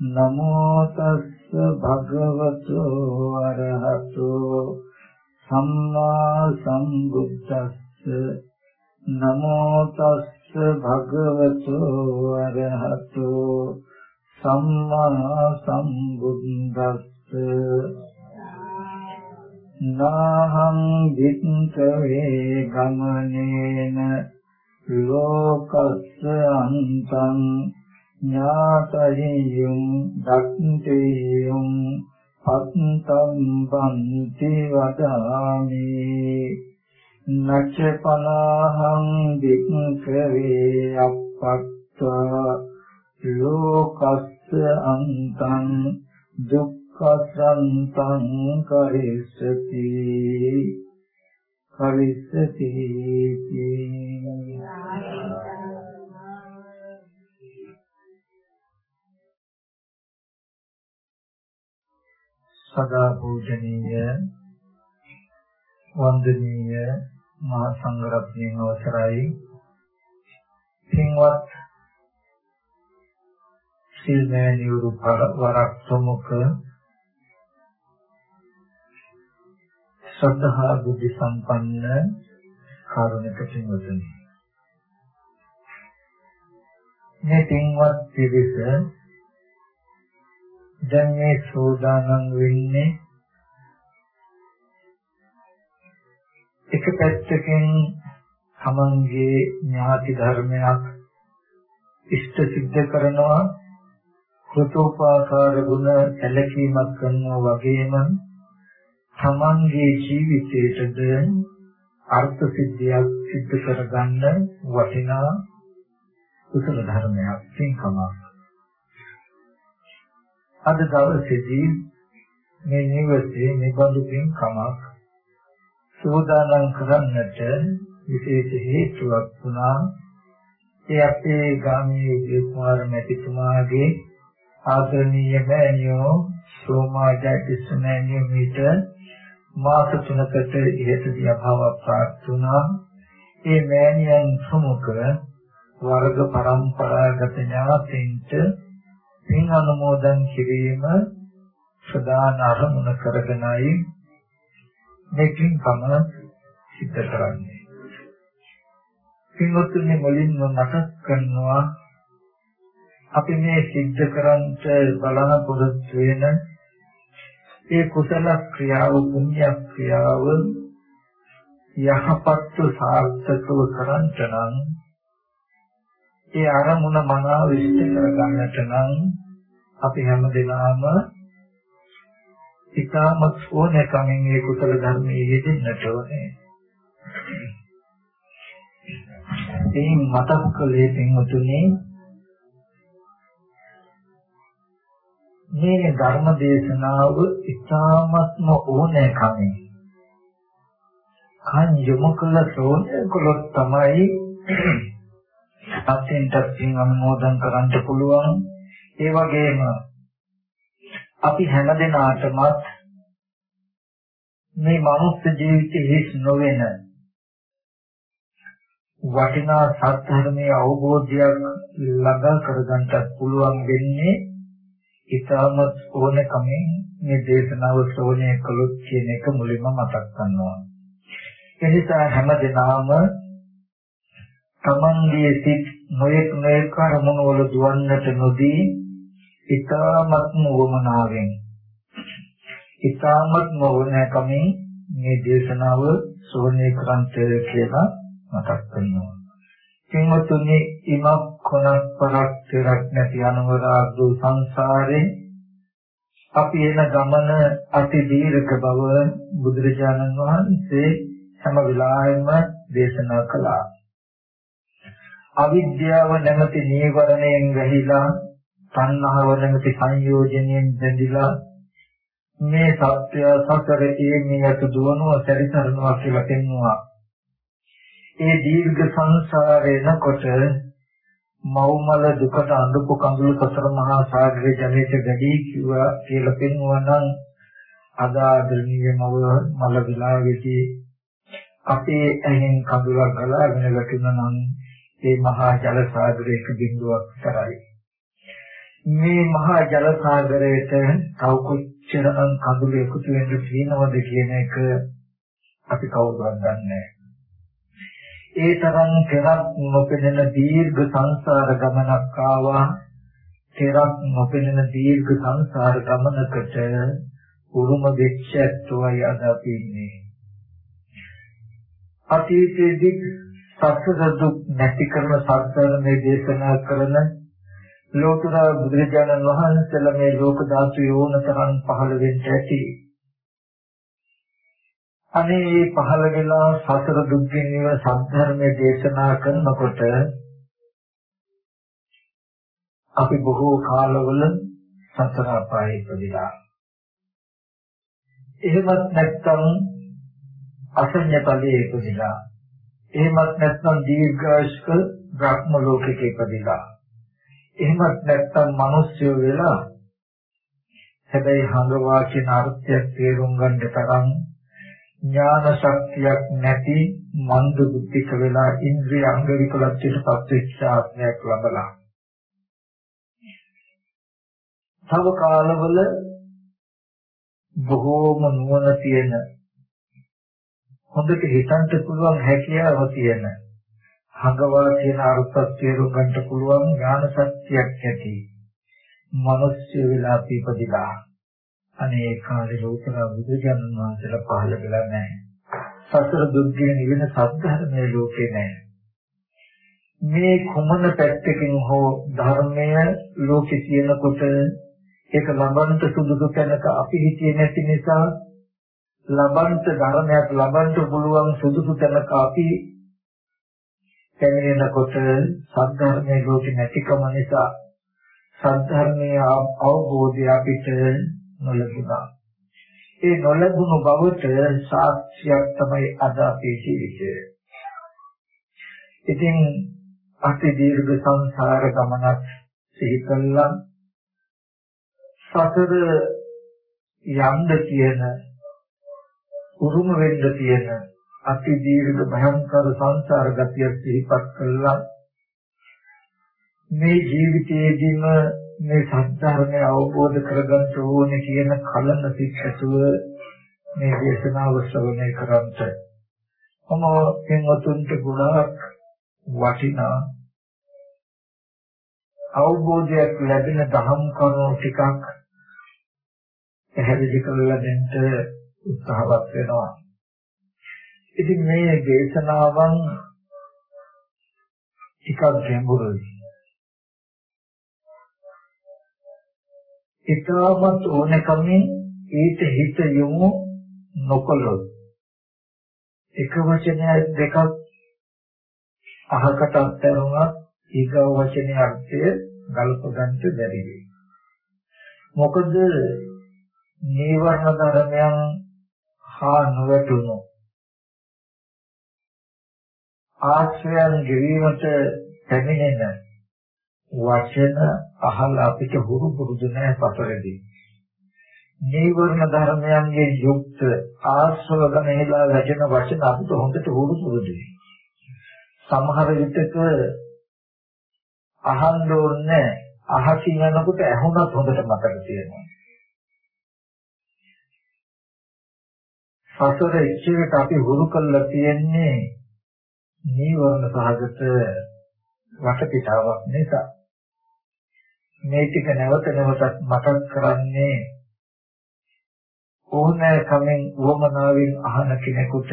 නමෝ තස්ස භගවතු අරහතෝ සම්මා සම්බුද්දස්ස. නමෝ තස්ස භගවතු අරහතෝ සම්මා සම්බුද්දස්ස. නාහං වික්ඛවේ ගමනේන. ලෝකස්ස අන්තං ඥාතහියුම් දක්ඛේයුම් පත්තම් බන්ති වදාමි. නච්ච පනහං වික්ඛවේ අප්පත්තා ලෝකස්ස අන්තං දුක්ඛසන්තං කරිස්සති. කරිස්සති. සදා පූජනීය වන්දනීය මහා සංඝරත්නයන් අවසරයි. පින්වත් සිල්මෑණිවරු වරක් ප්‍රමුඛ ශ්‍රද්ධා බුද්ධ සම්පන්න කාරුණික පින්වතුනි. මේ පින්වත් පිරිස දැන් මේ සෝදානම් වෙන්නේ එක පැත්තකින් තමන්ගේ ඥාති ධර්මයක් ඉෂ්ට සිද්ධ කරනවා කෘතෝපාකාර ගුණ සැලකීමක් කරනවා වගේම තමන්ගේ ජීවිතයටද අර්ථ සිද්ධියක් සිද්ධ කරගන්න වටිනා කුසල ධර්මයක් පින්කමක්. අද දවසේදී මේ නිවසේ නිබඳු පින්කමක් සෝදානම් කරන්නට විශේෂ හේතුවක් වුණා. ඒ අපේ ගාමී විජේ කුමාර මැතිතුමාගේ ආදරණීය මෑණියෝ සෝමාජයතිස්ස මෑණියෝ මීට මාස තුනකට ඉහතදී අභාව ප්‍රාප්ත වුණා. ඒ මෑණියන් ප්‍රමුඛ වර්ග પરම්පරාගත ඥාතීන්ට පින් අනුමෝදන් කිරීම ප්‍රධාන අරමුණ කරගෙනයි මේ පින්කම සිද්ධ කරන්නේ. පින්වත්නි මුලින්ම මතක් කරනවා අපි මේ සිද්ධ කරන්ට බලාපොරොත්තු වෙන ඒ කුසල ක්‍රියාව පුණ්‍ය ක්‍රියාව යහපත්ව සාර්ථකව කරන්ට නම් ඒ අරමුණ මනාව ඉෂ්ට කරගන්නට නම් අපි හැමදෙනාම ඉතාමත් ඕනෑකමින් මේ කුසල ධර්මයේ යෙදෙන්නට ඕනේ. එයින් මතක් කළේ පින්වතුනි මේ ධර්ම දේශනාව ඉතාමත්ම ඕනෑකමින් කන් යොමු කළ සෝනකලොත් තමයි අත්ෙන්ට පින් අනුමෝදන් කරන්න පුළුවන් ඒ වගේම අපි හැමදෙනාටමත් මේ මනුස්ස ජීවිතයේ හිස් නොවන වටිනා සත්‍යධර්මයේ අවබෝධයක් ළඟා කරගන්නත් පුළුවන් වෙන්නේ ඊටමත් ඕනකමින් මේ දේශනාව ශ්‍රවණය කළොත් කියන එක මුලින්ම මතක් කරනවා. එනිසා හැමදෙනාම තමන්ගේ සිත් නොයෙක් නොයෙක් අරමුණු වල දුවන්නට නොදී ඊ타ත්ම වමනාවෙන් ඊ타ත්ම වුණකමින් මේ දේශනාව ශ්‍රවණය කරන්ට කියලා මතක් කරනවා. කින්වතුනි ඉමක් කොනක් පරක් තෙරක් නැති අනවරාග්‍ර සංසාරේ අපි එන ගමන අති දීර්ඝ බව බුදුරජාණන් වහන්සේ හැම වෙලාවෙම දේශනා කළා. අවිද්‍යාව නැමැති නීවරණයෙන් වැහිලා තණ්හාව නැමැති සංයෝජනයෙන් බැඳිලා මේ සත්‍ය සසරේ මේ යතු දුවනවා සැරිසරනවා කියලා පෙන්වුවා. ඒ දීර්ඝ සංසාරේනකොට මෞමල දුකට අඳපු කඳුළු සතර මහා සාගරයේ ජලයට වැඩි කිව්වා කියලා පෙන්වුවා නම් අද ආදරණීය මව මල විලාවේදී අපේ ඇහෙන් කඳුලක් ගලාගෙන වැටුණා නම් ඒ මහා ජල සාගරයක බිඳුවක් තරයි. මේ මහා ජල සාගරයට තව කොච්චරනම් කඳුළු එකතු වෙන්න තියෙනවද කියන එක අපි කවුරුවත් දන්නේ නැහැ. ඒ තරම් කෙරක් නොපෙනෙන දීර්ඝ සංසාර ගමනක් ආවා. කෙරක් නොපෙනෙන දීර්ඝ සංසාර ගමනකට උරුම වෙච්ච ඇත්තෝයි අද අපි ඉන්නේ. අතීතයේදී සසර දුක් නැති කරන සත්‍යය දේශනා කරන ලෝතර බුදුරජාණන් වහන්සේලා මේ ලෝක ධාතු යෝනතරන් පහළ වෙන්න ඇති. අනේ මේ පහළ වෙලා සසර දුක්ගෙන් නිව සත්‍යර්මයේ දේශනා කරනකොට අපි බොහෝ කාලවල සතර අපායේ ඉපදිලා. එහෙමත් නැත්නම් අසඤ්ඤ ඵලයේ ඉපදිලා. එහෙමත් නැත්නම් දීර්ඝායුෂ්ක බ්‍රහ්ම ලෝකෙක ඉපදිලා. එහෙමත් නැත්නම් මිනිස්සු වෙලා හැබැයි හඟවා කියන අර්ථයක් තේරුම් ගන්න තරම් ඥාන ශක්තියක් නැති මන්ද බුද්ධික වෙලා ඉන්ද්‍රිය අංග විකලත්වයට පත්වෙච්ච ආත්මයක් ලබලා තව කාලවල බොහෝම නුවණ තියෙන හොඳට හිතන්න පුළුවන් හැකියාව තියෙන හඟවා කියන අර්ථය තේරුම් ගන්න පුළුවන් ඥාන සත්‍යයක් ඇති මිනිස්සු වෙලා පිපදිලා අනේ කාලේ ලෝතර බුදුජන් වහන්සේලා පහළ වෙලා නැහැ. සතර දුක්ඛේ නිවෙන සත්‍යධර්මයේ ලෝකේ නැහැ. මේ කුමන පැත්තකින් හෝ ධර්මය ලෝකේ තියෙනකොට ඒක ලබන්නට සුදුසු තැනක අපි හිතියේ නැති නිසා ලබන්ත ධර්මයක් ලබන්න පුළුවන් සුදුසු තැනක අපි පැමිණෙනකොට සද්ධර්මයේ ලෝකෙ නැතිකම නිසා සද්ධර්මයේ අවබෝධය අපිට නොලැබුණා. ඒ නොලැබුණු බවට සාක්ෂියක් තමයි අද අපේ ජීවිතය. ඉතින් අති දීර්ඝ සංසාර ගමනක් සිහි කළා සතර යන්න කියන උරුම වෙන්න තියෙන අති දීර්ඝ භයංකර සංසාර ගතිය සිහිපත් කළා. මේ ජීවිතයේදීම මේ සත්‍යධර්මය අවබෝධ කරගන්න ඕනේ කියන කලන සිත්තුව මේ දේශනාව ශ්‍රවණය කරන්ට. මම එන්වතුන්ට ගුණක් වටිනා අවබෝධයක් ලැබෙන දහම් කරුණු ටිකක් පැහැදිලි කරලා දෙන්න උත්සාහවත් වෙනවා. ඉතින් මේ දේශනාවන් ටිකක් ගැඹුරුයි. ඊටමත් ඕනකමින් ඊට හිත යොමු නොකළොත් එක වචනයක් දෙකක් අහකට අත්හැරුණා ඊගව වචනේ අර්ථය ගල්ප ගන්නට බැරි වෙයි. මොකද නීවරණ ධර්මයන් හා නොවැටුණු ආශ්‍රයන් ගෙවීමට පැමිණෙන වචන අහලා අපිට හුරු පුරුදු නැහැ පතරදී. නීවරණ ධර්මයන්ගේ යුක්ත ආශ්‍රව ගණේලා වැටෙන වචන අපිට හොඳට හුරු පුරුදුයි. සමහර විටක අහන්න ඕනේ අහකින් යනකොට ඇහුණත් හොඳට මතක තියෙනවා. සසර ඉච්ඡයට අපි හුරු කරලා තියෙන්නේ නීවරණ සහගත වටපිටාවක් නිසා මේ ටික නැවත නැවතත් මතක් කරන්නේ ඕනෑ කමෙන් වමනාවෙන් අහන කෙනෙකුට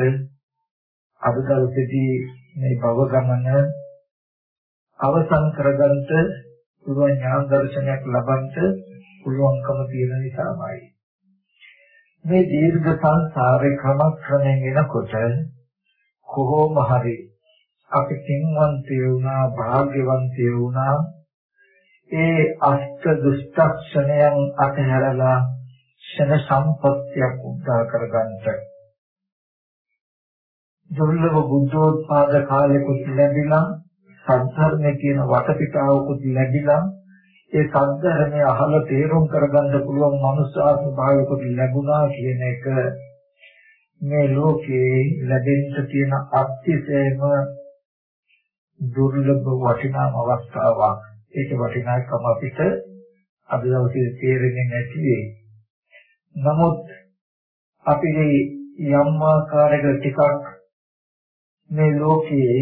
අද දවසේදී මේ භව ගමන අවසන් කරගන්නට පුළුවන් ඥාන දර්ශනයක් ලබන්නට පුළුවන්කම තියෙන නිසාමයි. මේ දීර්ඝ සංසාරේ ක්‍රමක්‍රමයෙන් එනකොට කොහොම හරි අපි සින්වන්තය වුණා භාග්‍යවන්තය වුණා ඒ අෂ්ට දුෂ්ටක්ෂණයන් අතහැරලා ක්ෂණ සම්පත්තියක් උදා කරගන්නට. දුර්ලභ බුද්ධෝත්පාද කාලෙකුත් ලැබිලා සද්ධර්මයේ කියන වටපිටාවකුත් ලැබිලා ඒ සද්ධර්මයේ අහලා තේරුම් කරගන්න පුළුවන් මනුෂ්‍යාත්ම භාවයකුත් ලැබුණා කියන එක මේ ලෝකේ ලැබෙන්න තියෙන අත්‍යසේම දුර්ලභ වටිනාම අවස්ථාවක් ඒක වටිනාකම අපිට අද දවසේ තේරෙන්නේ නැති වෙයි. නමුත් අපි යම් ආකාරයකට ටිකක් මේ ලෝකයේ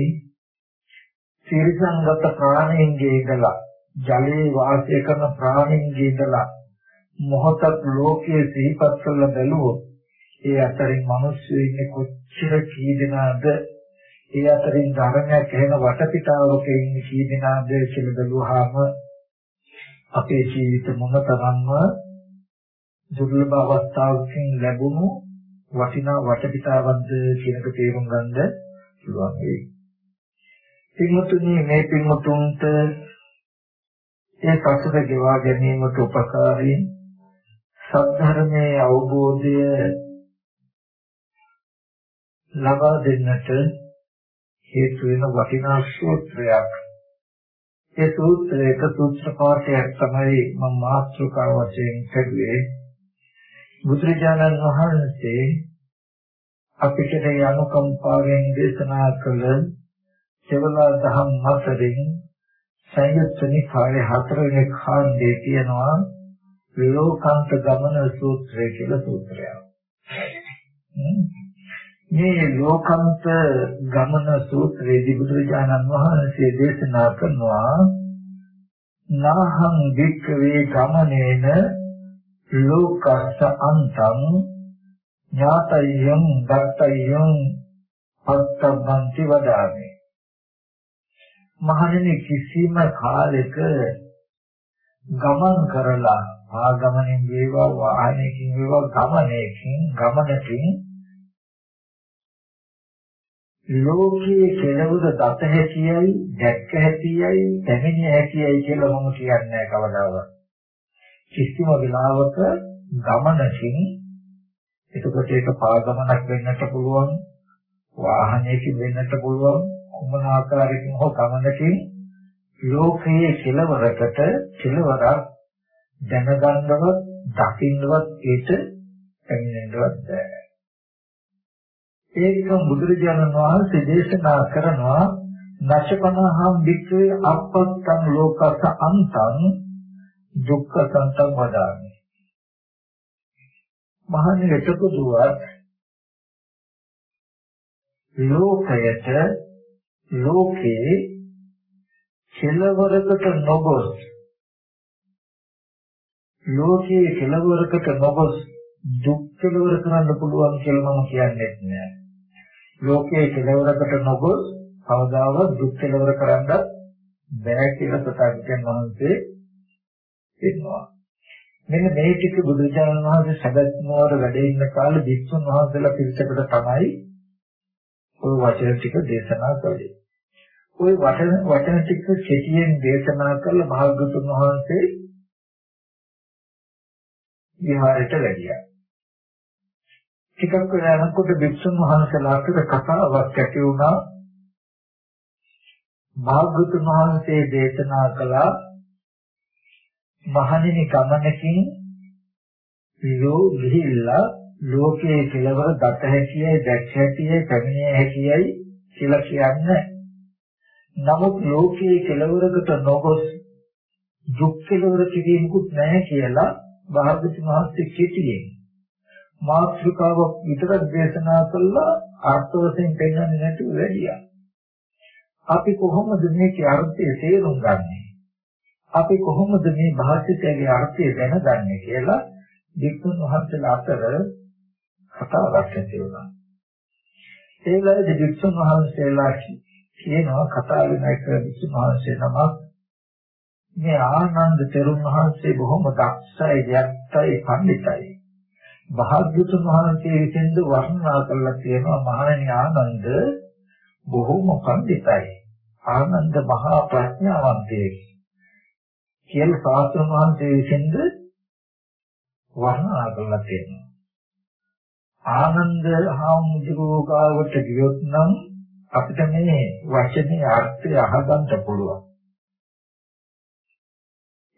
සිරිසංගත ප්‍රාණීන්ගේ ඉඳලා ජලයේ වාසය කරන ප්‍රාණීන්ගේ ඉඳලා මොහොතක් ලෝකයේ සිහිපත් කරලා බැලුවොත් ඒ අතරින් මිනිස්සු ඉන්නේ කොච්චර කී දෙනාද ඒ අතරින් ධර්මයක් එහෙම වටපිටාවක ඉන්නේ කී දෙනාද කියලා බැලුවාම අපේ ජීවිත මොනතරම්ම දුර්ලභ අවස්ථාවකින් ලැබුණු වටිනා වටපිටාවක්ද කියන එක තේරුම් ගන්න පුළුවන් වෙයි. පින්වතුනි මේ පින්වතුන්ට ඒ සසර ගෙවා ගැනීමට උපකාරී සද්ධර්මයේ අවබෝධය ලබා දෙන්නට හේතු වෙන වටිනා සූත්‍රයක්. ඒ සූත්‍රයක සූත්‍ර පාඨයක් තමයි මම මාතෘකාව වශයෙන් කරුවේ. බුදුරජාණන් වහන්සේ අපිට යනුකම්පාවෙන් දේශනා කළ සෙවලා දහම් හතරෙන් සංයුත්ත නිකායේ හතරවෙනි කාණ්ඩයේ තියෙනවා ලෝකාන්ත ගමන සූත්‍රය කියලා සූත්‍රයක්. මේ ලෝකාන්ත ගමන සූත්‍රයේදී බුදුරජාණන් වහන්සේ දේශනා කරනවා නාහං වික්ඛවේ ගමනේන ලෝකස්ස අන්තං ඥාතයං දත්තයං පත්තබ්බන්ති වදාමි මහණෙනි කිසිම කාලයක ගමන් කරලා ආගමනින් වේවා වාහනයකින් වේවා ගමනයකින් ගමනකින් ලෝකයේ කෙලවර දත හැකියයි දැක්ක හැකියයි දැනෙන හැකියයි කියලා මම කියන්නේ කවදාවත්. කිසිම වෙලාවක ගමනකින් එතකොට ඒක පාගමනක් වෙන්නට පුළුවන් වාහනයකින් වෙන්නට පුළුවන් කුමන ආකාරයකින් හෝ ගමනකින් ලෝකයේ කෙලවරකට කෙලවරක් දැනගන්නවත් දකින්නවත් ඒට පැමිණෙන්නවත් බැහැ. ඒක බුදුරජාණන් වහන්සේ දේශනා කරනවා නචකනහම් වික්‍රේ අපත්තං ලෝකස අන්තං දුක්ඛ සන්තං වදාමි. මහන්නේ එතකොටවත් ලෝකයට ලෝකේ කෙලවරකට නොගොස් ලෝකයේ කෙලවරකට නොගොස් දුක් කෙලවර කරන්න පුළුවන් කියලා මම කියන්නේ නැහැ. ලෝකයේ කෙලවරකට නොගොස් කවදාවත් දුක් කෙලවර කරන්න බෑ කියලා ප්‍රකාශයන් වහන්සේ දෙනවා. මෙන්න මේ ටික බුදුචානන් වහන්සේ සබත් නුවර වැඩ ඉන්න කාලේ වික්ෂුන් වහන්සේලා පිළිසකට තමයි ওই වචන ටික දේශනා කළේ. ওই වචන වචන ටික කෙටියෙන් දේශනා කළ භාග්‍යතුන් වහන්සේ විහාරයට වැඩියා. ටිකක් වෙලා යනකොට වික්ෂුන් වහන්සේලාට කතාවක් ඇති වුණා. භාග්‍යතුන් වහන්සේ දේශනා කළා මහණෙනි ගමනකින් ලෝ ගිහිල්ලා ලෝකයේ කෙලවර දත හැකියයි දැක් හැකියයි පැමිණිය හැකියයි කියලා කියන්නේ. නමුත් ලෝකයේ කෙලවරකට නොගොස් දුක් කෙලවර කිරීමකුත් නැහැ කියලා භාග්‍යවතුන් වහන්සේ කෙටියෙන් මාත්‍රිකාව විතරක් දේශනා කළා අර්ථ වශයෙන් පෙන්වන්නේ නැතුව වැඩියා. අපි කොහොමද මේකේ අර්ථය තේරුම් ගන්නේ? අපි කොහොමද මේ භාෂිතයේ අර්ථය දැනගන්නේ කියලා වික්ෂුන් වහන්සේලා අතර කතාවක් ඇති වුණා. ඒ වෙලාවේ වික්ෂුන් වහන්සේලා කියනවා කතා වෙන එක විසුමහන්සේ නමක් මේ ආනන්ද තෙරුන් වහන්සේ බොහොම දක්ෂයි, යක්තයි, පඬිතයි. භාග්‍යතුන් වහන්සේ විසින්ද වර්ණනා කරලා තියෙනවා මහණෙනි ආනන්ද බොහොම පඬිතයි. ආනන්ද මහා ප්‍රඥාවන්තයෙක්. කියලා ශාස්ත්‍රඥ වහන්සේ විසින්ද වර්ණනා කරලා තියෙනවා. ආනන්ද හාමුදුරුවෝ ගියොත් නම් අපිට මේ වචනේ අර්ථය අහගන්න පුළුවන්.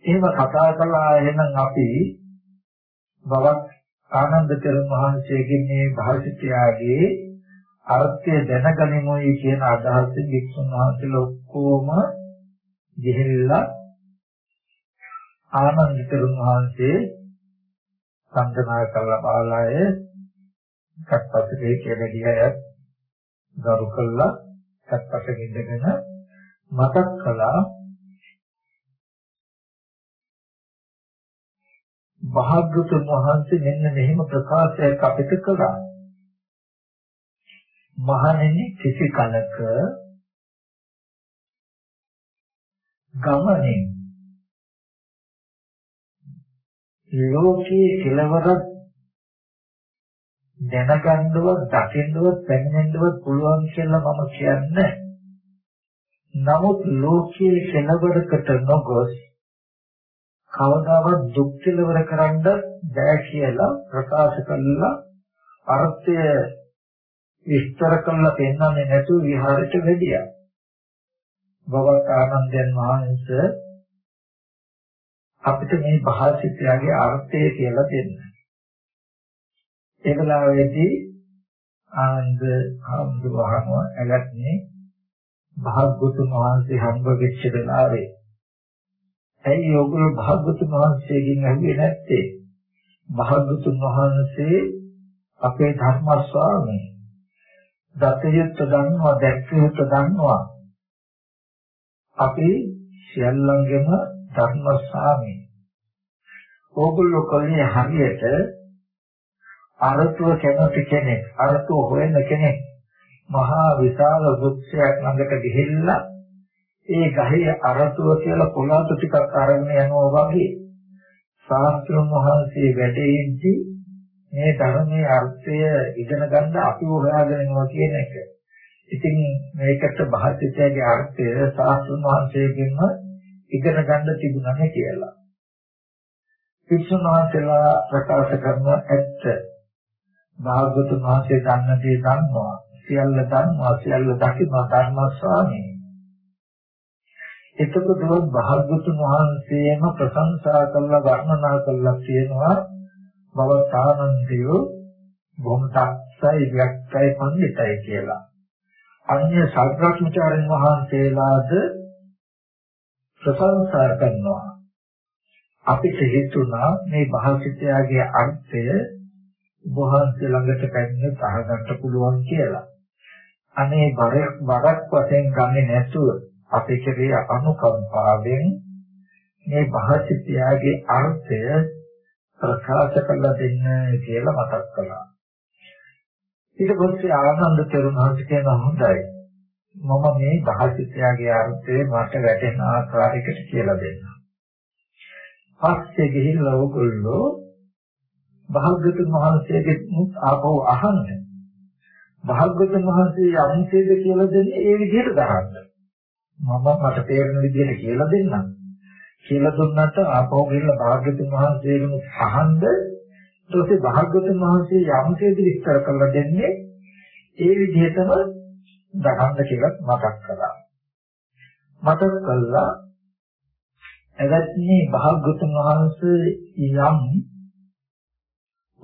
එහෙම කතා කළා එහෙනම් අපි බවක් ආනන්ද තෙරුන් වහන්සේගේ මේ භාෂිතයාගේ අර්ථය දැනගනිමුයි කියන අදහසින් වික්ෂුන් වහන්සේලා ඔක්කොම ගිහිල්ලා ආනන්ද තෙරුන් වහන්සේ සම්දනා කළා බාලාය කට්පස්සේ කියලා ගියය ගරු කළා කට්පස්සේ ඉඳගෙන මතක් කළා භාග්‍යතුන් වහන්සේ මෙන්න මෙහෙම ප්‍රකාශයක් අපිට කළා. මහණෙනි කිසි කලක ගමනේ ලෝකයේ කෙලවරක් දැනගන්නවත් දකින්නවත් පැමිණෙන්නවත් පුළුවන් කියලා මම කියන්නේ. නමුත් ලෝකයේ කෙලවරකට නොගොස් කවදාවත් දුක් කෙලවර කරන්න බෑ කියලා ප්‍රකාශ කළා අර්ථය විස්තර කරලා පෙන්වන්නේ නැතුව විහාරයට වැඩියා. බවත් ආනන්දයන් වහන්සේ අපිට මේ භාෂිතයගේ අර්ථය කියලා දෙන්න. ඒ වෙලාවේදී ආනන්ද හඳුවහම ඇලත්නේ භාග්‍යතුන් වහන්සේ හම්බ වෙච්ච වෙලාවේ ඇයි ඔයගොල්ලෝ භාග්‍යතුන් වහන්සේගෙන් ඇහුවේ නැත්තේ? භාග්‍යතුන් වහන්සේ අපේ ධර්ම ස්වාමී. දතයත් දන්නවා, දැක්කයත් දන්නවා. අපි සියල්ලංගෙම ධර්ම ස්වාමී. ඕගොල්ලෝ කල්නේ හරියට අරතුව කැමති කෙනෙක්, අරතුව හොයන කෙනෙක් මහා විශාල වෘක්ෂයක් ළඟට ගිහිල්ලා ඒ ගහේ අරතුව කියලා පොළාතු ටිකක් අරගෙන යනවා වගේ ශාස්ත්‍රඥ වහන්සේ වැඩෙද්දී මේ ධර්මයේ අර්ථය ඉගෙන ගන්න අපි හොයාගෙන යනවා කියන එක. ඉතින් මේකට භාෂිතයේ අර්ථය ශාස්ත්‍රඥ වහන්සේගෙන්ම ඉගෙන ගන්න තිබුණා කියලා. වික්ෂුන් වහන්සේලා ප්‍රකාශ කරන ඇත්ත භාගවතුන් වහන්සේ දන්න දේ දන්නවා සියල්ල දන්නවා සියල්ල දකිනවා ධර්ම ස්වාමී එතකොට භාග්‍යතුන් වහන්සේම ප්‍රශංසා කළා වර්ණනා කළා කියනවා බවතානන්දය බොහොම දක්ෂයි වික්කයි පඬිතයි කියලා. අන්‍ය සල්ප්‍රඥාචාර්යන් වහන්සේලාද ප්‍රශංසා කරනවා. අපිට හිතුණා මේ භාෂිතයාගේ අර්ථය වහන්සේ ළඟට පැමිණ තහගන්න පුළුවන් කියලා. අනේ බරක් බරක් වශයෙන් ගන්නේ නැතුව අපේ කෙරේ අනුකම්පාවෙන් මේ භාෂිතයාගේ අර්ථය ප්‍රකාශ කරලා දෙන්න කියලා මතක් කළා. ඊට පස්සේ ආනන්ද තෙරුණාට කියන හොඳයි. මම මේ භාෂිතයාගේ අර්ථය මට වැටෙන ආකාරයකට කියලා දෙන්නම්. පස්සේ ගිහිල්ලා ඕගොල්ලෝ භාග්‍යතුන් වහන්සේගේ මුත් ආපහු අහන්න. භාග්‍යතුන් වහන්සේ යම්සේද කියලා දෙන්නේ ඒ විදිහට දහන්න. මම මට තේරෙන විදිහට කියලා දෙන්නම්. කියලා දුන්නට ආපහු ගිහලා භාග්‍යතුන් වහන්සේගෙන් අහන්න ඊට පස්සේ භාග්‍යතුන් වහන්සේ යම්සේද විස්තර කරලා දෙන්නේ ඒ විදිහටම දහන්න කියලා මතක් කළා. මතක් කළා එවත්නි භාග්‍යතුන් වහන්සේ යම්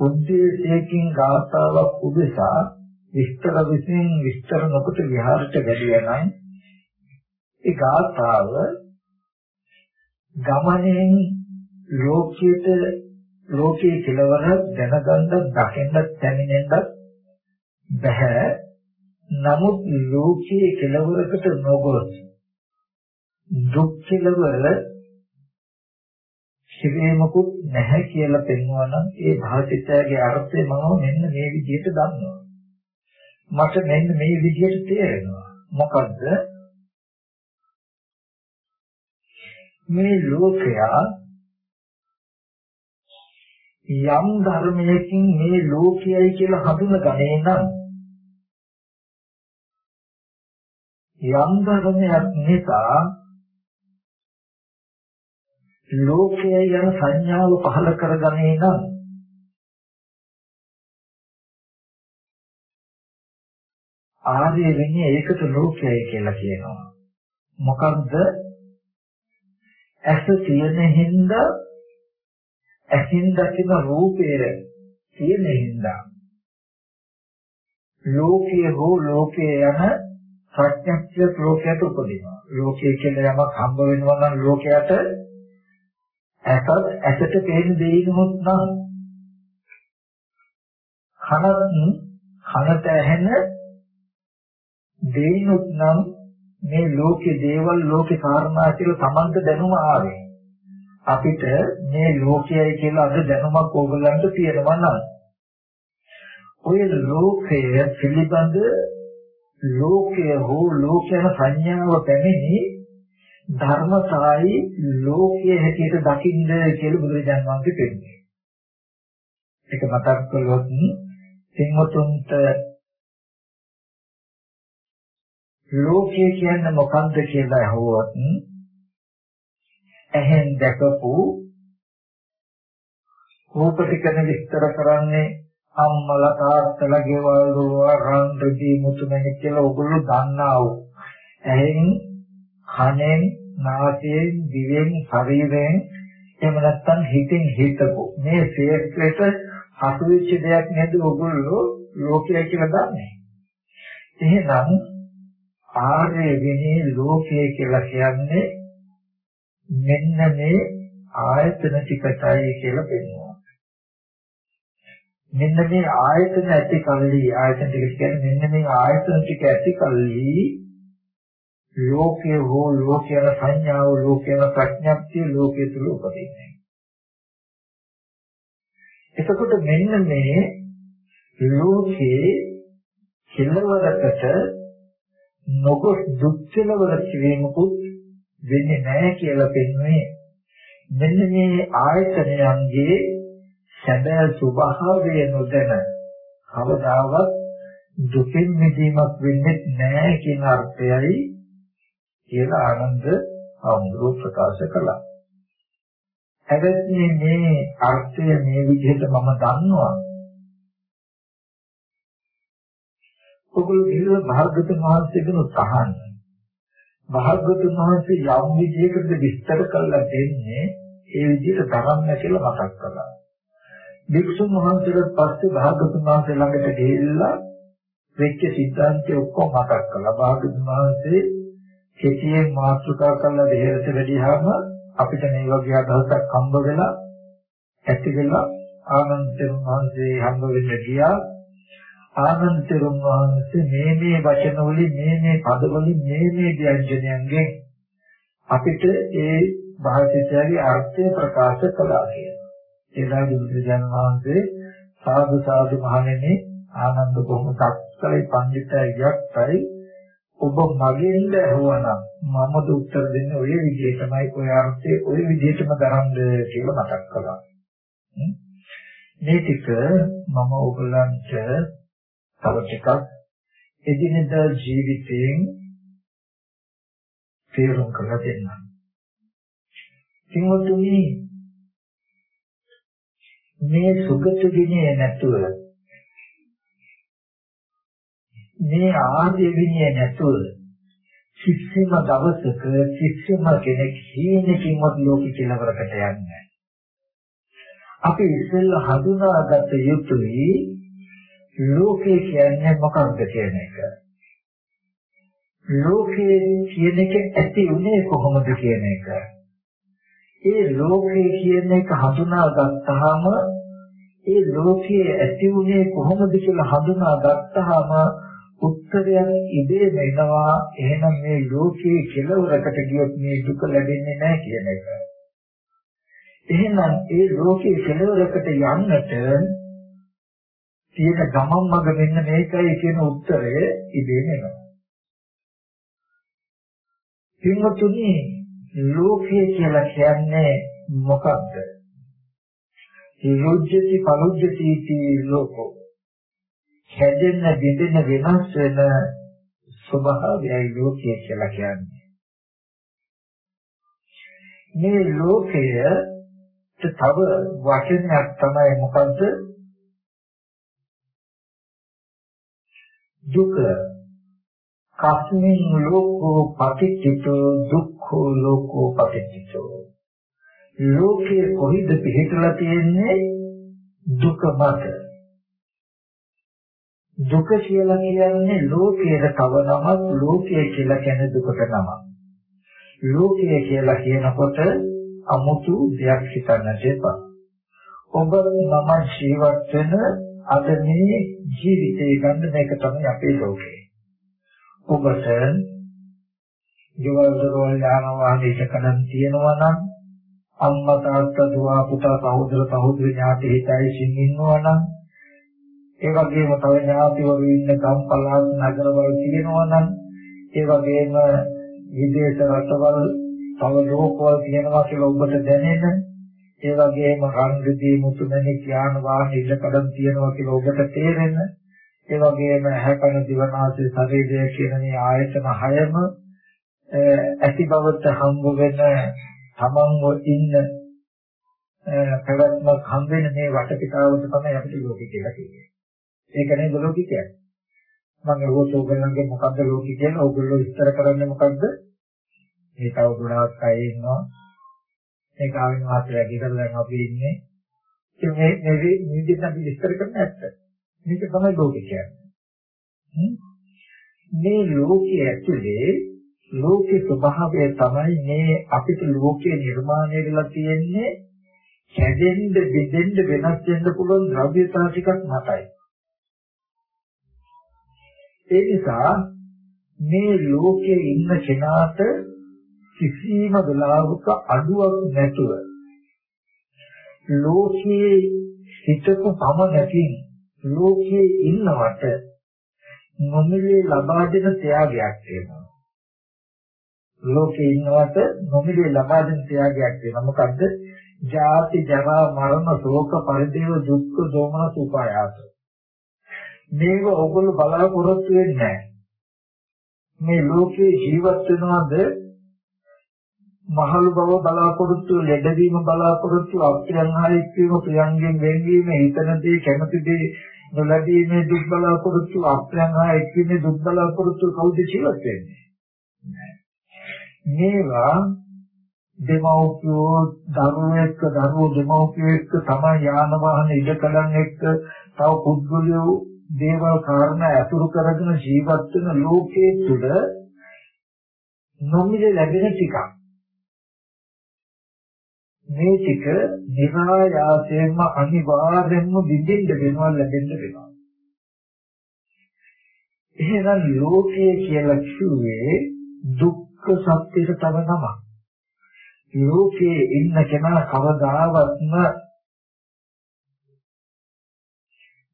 උද්දේශයකින් ගාථාවක් උදෙසා විස්තර විසින් විස්තර නොකොට විහාරයට වැඩියා නම් ඒ ගාථාව ගමනෙන් ලෝකයට ලෝකයේ කෙලවර දැනගන්න දකින්න දැනෙන්නත් බෑ නමුත් ලෝකයේ කෙලවරකට නොගොස් දුක් කෙලවර සිවීමකුත් නැහැ කියලා පෙන්වනවා නම් ඒ භාෂිතයේ අර්ථය මම මෙන්න මේ විදිහට දන්නවා. මට මෙන්න මේ විදිහට තේරෙනවා. මොකද්ද? මේ ලෝකයා යම් ධර්මයකින් මේ ලෝකයයි කියලා හඳුනගන්නේ නම් යම් ධර්මයක් නිසා ලෝකය යන සංඥාව පහළ කරගන්නේ නම් ආර්ය වෙන්නේ ඒකට ලෝකයයි කියලා කියනවා. මොකද්ද? ඇස තියෙන හින්දා ඇසින් දකින රූපයේ තියෙන හින්දා ලෝකයේ හෝ ලෝකයේ යන ප්‍රඥප්තිය ලෝකයට උපදිනවා. ලෝකයේ කියලා යමක් හම්බ වෙනවා නම් ලෝකයට ඇසත් ඇසට පේන දෙයිනොත් නම් කනත් කනට ඇහෙන දෙයිනොත් නම් මේ ලෝකේ දේවල් ලෝකේ කාරණා කියලා සමන්ත දැනුම ආවේ. අපිට මේ ලෝකයයි කියලා අද දැනුමක් ඕගලන්ට තියෙනවා නම් ඔය ලෝකය පිළිබඳ ලෝකය හෝ ලෝකයන සංඥාව පැමිණි ධර්මතායි ලෝකයේ හැටියට දකින්න කියලා බුදුරජාණන් වහන්සේ පෙන්නනවා. ඒක මතක් කළොත් සිංහතුන්ට ලෝකය කියන්නේ මොකක්ද කියලා අහුවොත් ඇහෙන් දැකපු රූප ටිකන විස්තර කරන්නේ අම්මලා තාත්තලා ගෙවල් දෝවා රන් රදී මුතුමැණික් කියලා ඔගොල්ලෝ දන්නා වූ ඇහෙන් කනෙන් නාසයෙන් දිවෙන් ශරීරයෙන් එහෙම නැත්නම් හිතින් හිතපො. මේ ශේත්‍රයට හසු වෙච්ච දෙයක් නේද ඔගොල්ලෝ ලෝකය කියලා දන්නේ? එහෙනම් ආර්ය විනී ලෝකය කියලා කියන්නේ මෙන්න මේ ආයතන ටිකටයි කියලා පෙන්වනවා. මෙන්න මේ ආයතන ඇති කල්ලි ආයතන ටික කියන්නේ මෙන්න මේ ආයතන ටික ඇති කල්ලි ලෝකයේ හෝ ලෝකයන සංඥාව ලෝකයන ප්‍රඥප්තිය ලෝකයේ තුල උපදින්නේ. එතකොට මෙන්න මේ ලෝකේ කෙලවරකට නොගොස් දුක් කෙලවර කිරීමකුත් වෙන්නේ නැහැ කියලා පෙන්වන්නේ මෙන්න මේ ආයතනයන්ගේ සැබෑ ස්වභාවය නොදැන කවදාවත් දුකින් මිදීමක් වෙන්නේ නැහැ කියන අර්ථයයි කියලා ආනන්ද හඳුරු ප්‍රකාශ කළා. හැබැයි මේ අර්ථය මේ විදිහට මම දන්නවා. ඔගොල්ලෝ ගිහිල්ලා භාග්‍යවතුන් වහන්සේගෙන් උත්සාහන්න. භාග්‍යවතුන් වහන්සේ යම් විදිහකට විස්තර කරලා දෙන්නේ ඒ විදිහට ධර්ම කියලා මතක් කළා. භික්ෂුන් වහන්සේලාට පස්සේ භාග්‍යවතුන් වහන්සේ ළඟට ගිහිල්ලා වෙච්ච සිද්ධාන්තය ඔක්කොම මතක් කළා. භාග්‍යවතුන් වහන්සේ කෙටියෙන් මාතෘකා කරලා දෙහෙරට වැඩිහම අපිට මේ වගේ අදහසක් හම්බ වෙලා ඇති වෙලා ආනන්දතුන් වහන්සේ හම්බ වෙන්න ගියා ආනන්දතුන් වහන්සේ මේ මේ වචන වලින් මේ මේ පද වලින් මේ මේ ව්‍යංජනයන්ගෙන් අපිට ඒ භාෂිතයගේ අර්ථය ප්‍රකාශ කළා කියලා. ඒලා බුදුරජාණන් වහන්සේ සාදු සාදු මහණෙනි ආනන්ද කොහොම සක්සලයි පඬිතයෙක් යක්තයි ඔබ මගෙන්ද ඇහුවනම් මමද උත්තර දෙන්නේ ඔය විදිහටමයි ඔය අර්ථයේ ඔය විදිහටම දරන්න කියලා මතක් කළා. මේ ටික මම ඔයගලන්ට තව ටිකක් එදිනෙදා ජීවිතයෙන් තේරුම් කරලා දෙන්නම්. කිංවතුනි මේ සුගත විනය නැතුව මේ ආර්ය විනය නැතුව කිසිම දවසක කිසිම කෙනෙක් හීනකින්වත් ලෝක කෙලවරකට යන්නේ අපි ඉස්සෙල්ලා හඳුනාගත යුතුයි ලෝකේ කියන්නේ මොකක්ද කියන එක. ලෝකේ කියන එක ඇති උනේ කොහොමද කියන එක. ඒ ලෝකේ කියන එක හඳුනාගත්තාම ඒ ලෝකයේ ඇති උනේ කොහොමද කියලා හඳුනාගත්තාම උත්තරයක් ඉබේම එනවා එහෙනම් මේ ලෝකයේ කෙලවරකට ගියොත් මේ දුක ලැබෙන්නේ නැහැ කියන එක. එහෙනම් ඒ ලෝකයේ කෙලවරකට යන්නට තියෙන ගමන් මඟ මෙන්න මේකයි කියන උත්තරය ඉබේම එනවා. පින්වතුනි ලෝකය කියලා කියන්නේ මොකක්ද? යොජ්ජති පලොජ්ජති इति ලෝකෝ. හැදෙන්න බෙදෙන වෙනස් වෙන ස්වභාවයයි ලෝකය කියලා කියන්නේ. මේ ලෝකය තව වචනයක් තමයි මොකද්ද? දුක කස්මින් ලෝකෝ පටිච්චිතෝ දුක්ඛෝ ලෝකෝ පටිච්චිතෝ ලෝකයේ කොහිද පිහිටලා තියෙන්නේ දුක මත දුක කියලා කියන්නේ ලෝකයේ තව නමක් ලෝකය කියලා කියන්නේ දුකට නමක්. ලෝකය කියලා කියනකොට අමුතු දෙයක් හිතන්නට එපා ඔබ මම ජීවත් වෙන අද මේ ජීවිතය ගන්න මේක තමයි අපේ ලෝකය. ඔබට ජීවල් දරවල් යාන වාහන ඉදකඩම් තියෙනවා නම් අම්මා තාත්තා දුව පුතා සහෝදර සහෝදරි ඥාති හිතයි ඉන්නවා නම් ඒ වගේම තව ඥාතිවරු ඉන්න ගම්පලාස් නගරවල තියෙනවා නම් ඒ වගේම විදේශ රටවල් තව ලෝකවල තියෙනවා කියලා ඔබට දැනෙන ඒ වගේම රන් රිදී මුතුමැණි ඥාන වාහන ඉදකඩම් තියෙනවා කියලා ඔබට තේරෙන ඒ වගේම හැකන දිවනාසය ශරීරය කියන මේ ආයතන හයම ඇති බවට හම්බ වෙන තමන්ව ඉන්න පැවැත්මක් හම් වෙන මේ වටපිටාවට තමයි අපිට ලෝකෙ කියලා කියන්නේ. ඒක නේද ලෝකෙ කියන්නේ. මම ඒකත් ඕගොල්ලන්ගේ මොකද්ද ලෝකෙ කියන්නේ ඕගොල්ලෝ විස්තර කරන්නේ මොකද්ද? මේ තව ගොඩාක් අය ඉන්නවා. මේ කාවින වාසය කියලා දැන් අපි ඉන්නේ. මේ මේ විදිහට අපි විස්තර කරන්න ඇත්ත. මේක තමයි ලෝකේ කියන්නේ. මේ ලෝකයේ ඇතුලේ ලෝකේ ස්වභාවය තමයි මේ අපිට ලෝකේ නිර්මාණය වෙලා තියෙන්නේ කැදෙන්න බෙදෙන්න වෙනස් වෙන්න පුළුවන් ද්‍රව්‍යතා ටිකක් මතයි. ඒ නිසා මේ ලෝකයේ ඉන්න කෙනාට කිසිම වෙලාවක අඩුවක් නැතුව ලෝකයේ හිතක පමණකින් ලෝකයේ ඉන්නවට නොමිලේ ලබා දෙන ත්‍යාගයක් වෙනවා. ලෝකේ ඉන්නවට නොමිලේ ලබා දෙන ත්‍යාගයක් වෙනවා. මොකද්ද? ජාති ජරා මරණ ශෝක පරිදේව දුක්ඛ දෝමන සුපායාස. මේක ඔයගොල්ලෝ බලාපොරොත්තු වෙන්නේ නැහැ. මේ ලෝකේ ජීවත් වෙනවද මහලු බව බලාපොරොත්තු ලැබවීම බලාපොරොත්තු අප්‍රියංහාරික වීම ප්‍රියංගෙන් වෙන්වීම හිතනදී කැමතිදී නොලැබීමේ දුක් බලාපොරොත්තු අප්‍රියංහාරික වීමේ දුක් බලාපොරොත්තු කවුද ජීවත් වෙන්නේ මේවා දෙමව්පියෝ දරුවෝ එක්ක දරුවෝ දෙමව්පියෝ එක්ක තමයි යාන වාහන ඉඩකඩම් එක්ක තව පුද්ගලයෝ දේවල් කාරණා අතුරු කරගෙන ජීවත් වෙන ලෝකයේ තුල නොමිලේ ලැබෙන ටිකක් මේ ටික නිරායාසයෙන්ම අනිවාර්යෙන්ම දිදින්න වෙනවා ලැබෙන්න වෙනවා. එහෙනම් ලෝකය කියලා කිව්වේ දුක්ඛ සත්‍යයට තව නමක්. ලෝකයේ ඉන්න කෙනා කවදාවත්ම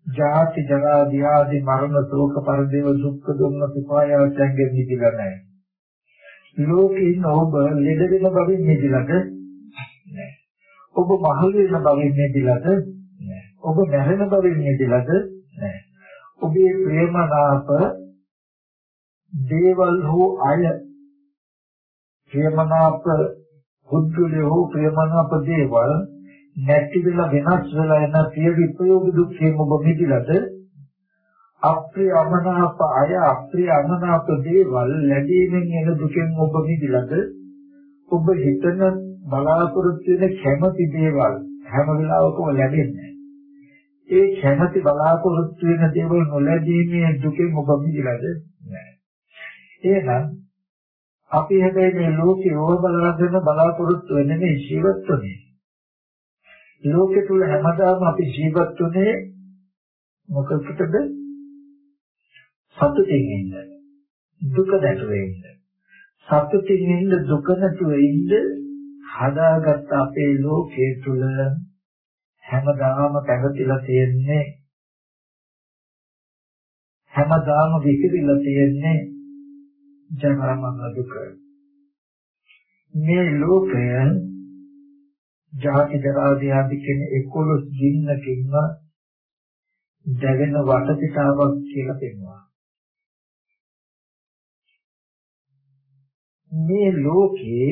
ජාති ජරා ව්‍යාධි මරණ ශෝක පරිදේව දුක්ඛ දුම්න සුඛායයන්ගෙන් මිදිලා නැහැ. ලෝකේ ඉන්න ඔබ ලෙඩ වෙන බවින් මිදිලාද නැහැ. ඔබ මහලු වෙන බවින් මිදිලාද? නැහැ. ඔබ මැරෙන බවින් මිදිලාද? නැහැ. ඔබේ ප්‍රේමනාප දේවල් හෝ අය ප්‍රේමනාප පුද්ගලයෝ ප්‍රේමනාප දේවල් නැති වෙලා වෙනස් වෙලා යන සිය විපයෝග දුක්ඛයෙන් ඔබ මිදිලාද? අප්‍රිය අමනාප අය අප්‍රිය අමනාප දේවල් ලැබීමෙන් එන දුකෙන් ඔබ මිදිලාද? ඔබ හිතන බලාපොරොත්තු වෙන කැමති දේවල් හැම වෙලාවකම ලැබෙන්නේ ඒ කැමති බලාපොරොත්තු වෙන දේවල් නොලැබීමේ දුකෙන් ඔබ මිදලාද නැහැ එහෙනම් අපි හැබැයි මේ ලෝකේ ඕව බලාගෙන බලාපොරොත්තු වෙන්නේ මේ ජීවිතේ ලෝකේ තුල හැමදාම අපි ජීවත් වුනේ මොකකටද සතුටින් ඉන්න. දුක නැතුව ඉන්න. සතුටින් ඉන්න දුක නැතුව ඉන්න හදාගත්ත අපේ ලෝකයේ තුල හැමදාම පැවතිලා තියෙන්නේ. හැමදාම විසිරිලා තියෙන්නේ ජනරමන දුක. මේ ලෝකය ජාති ජරා ව්‍යාධි කියන 11 ගින්නකින්ම දැවෙන වටපිටාවක් කියලා පෙන්වනවා. මේ ලෝකේ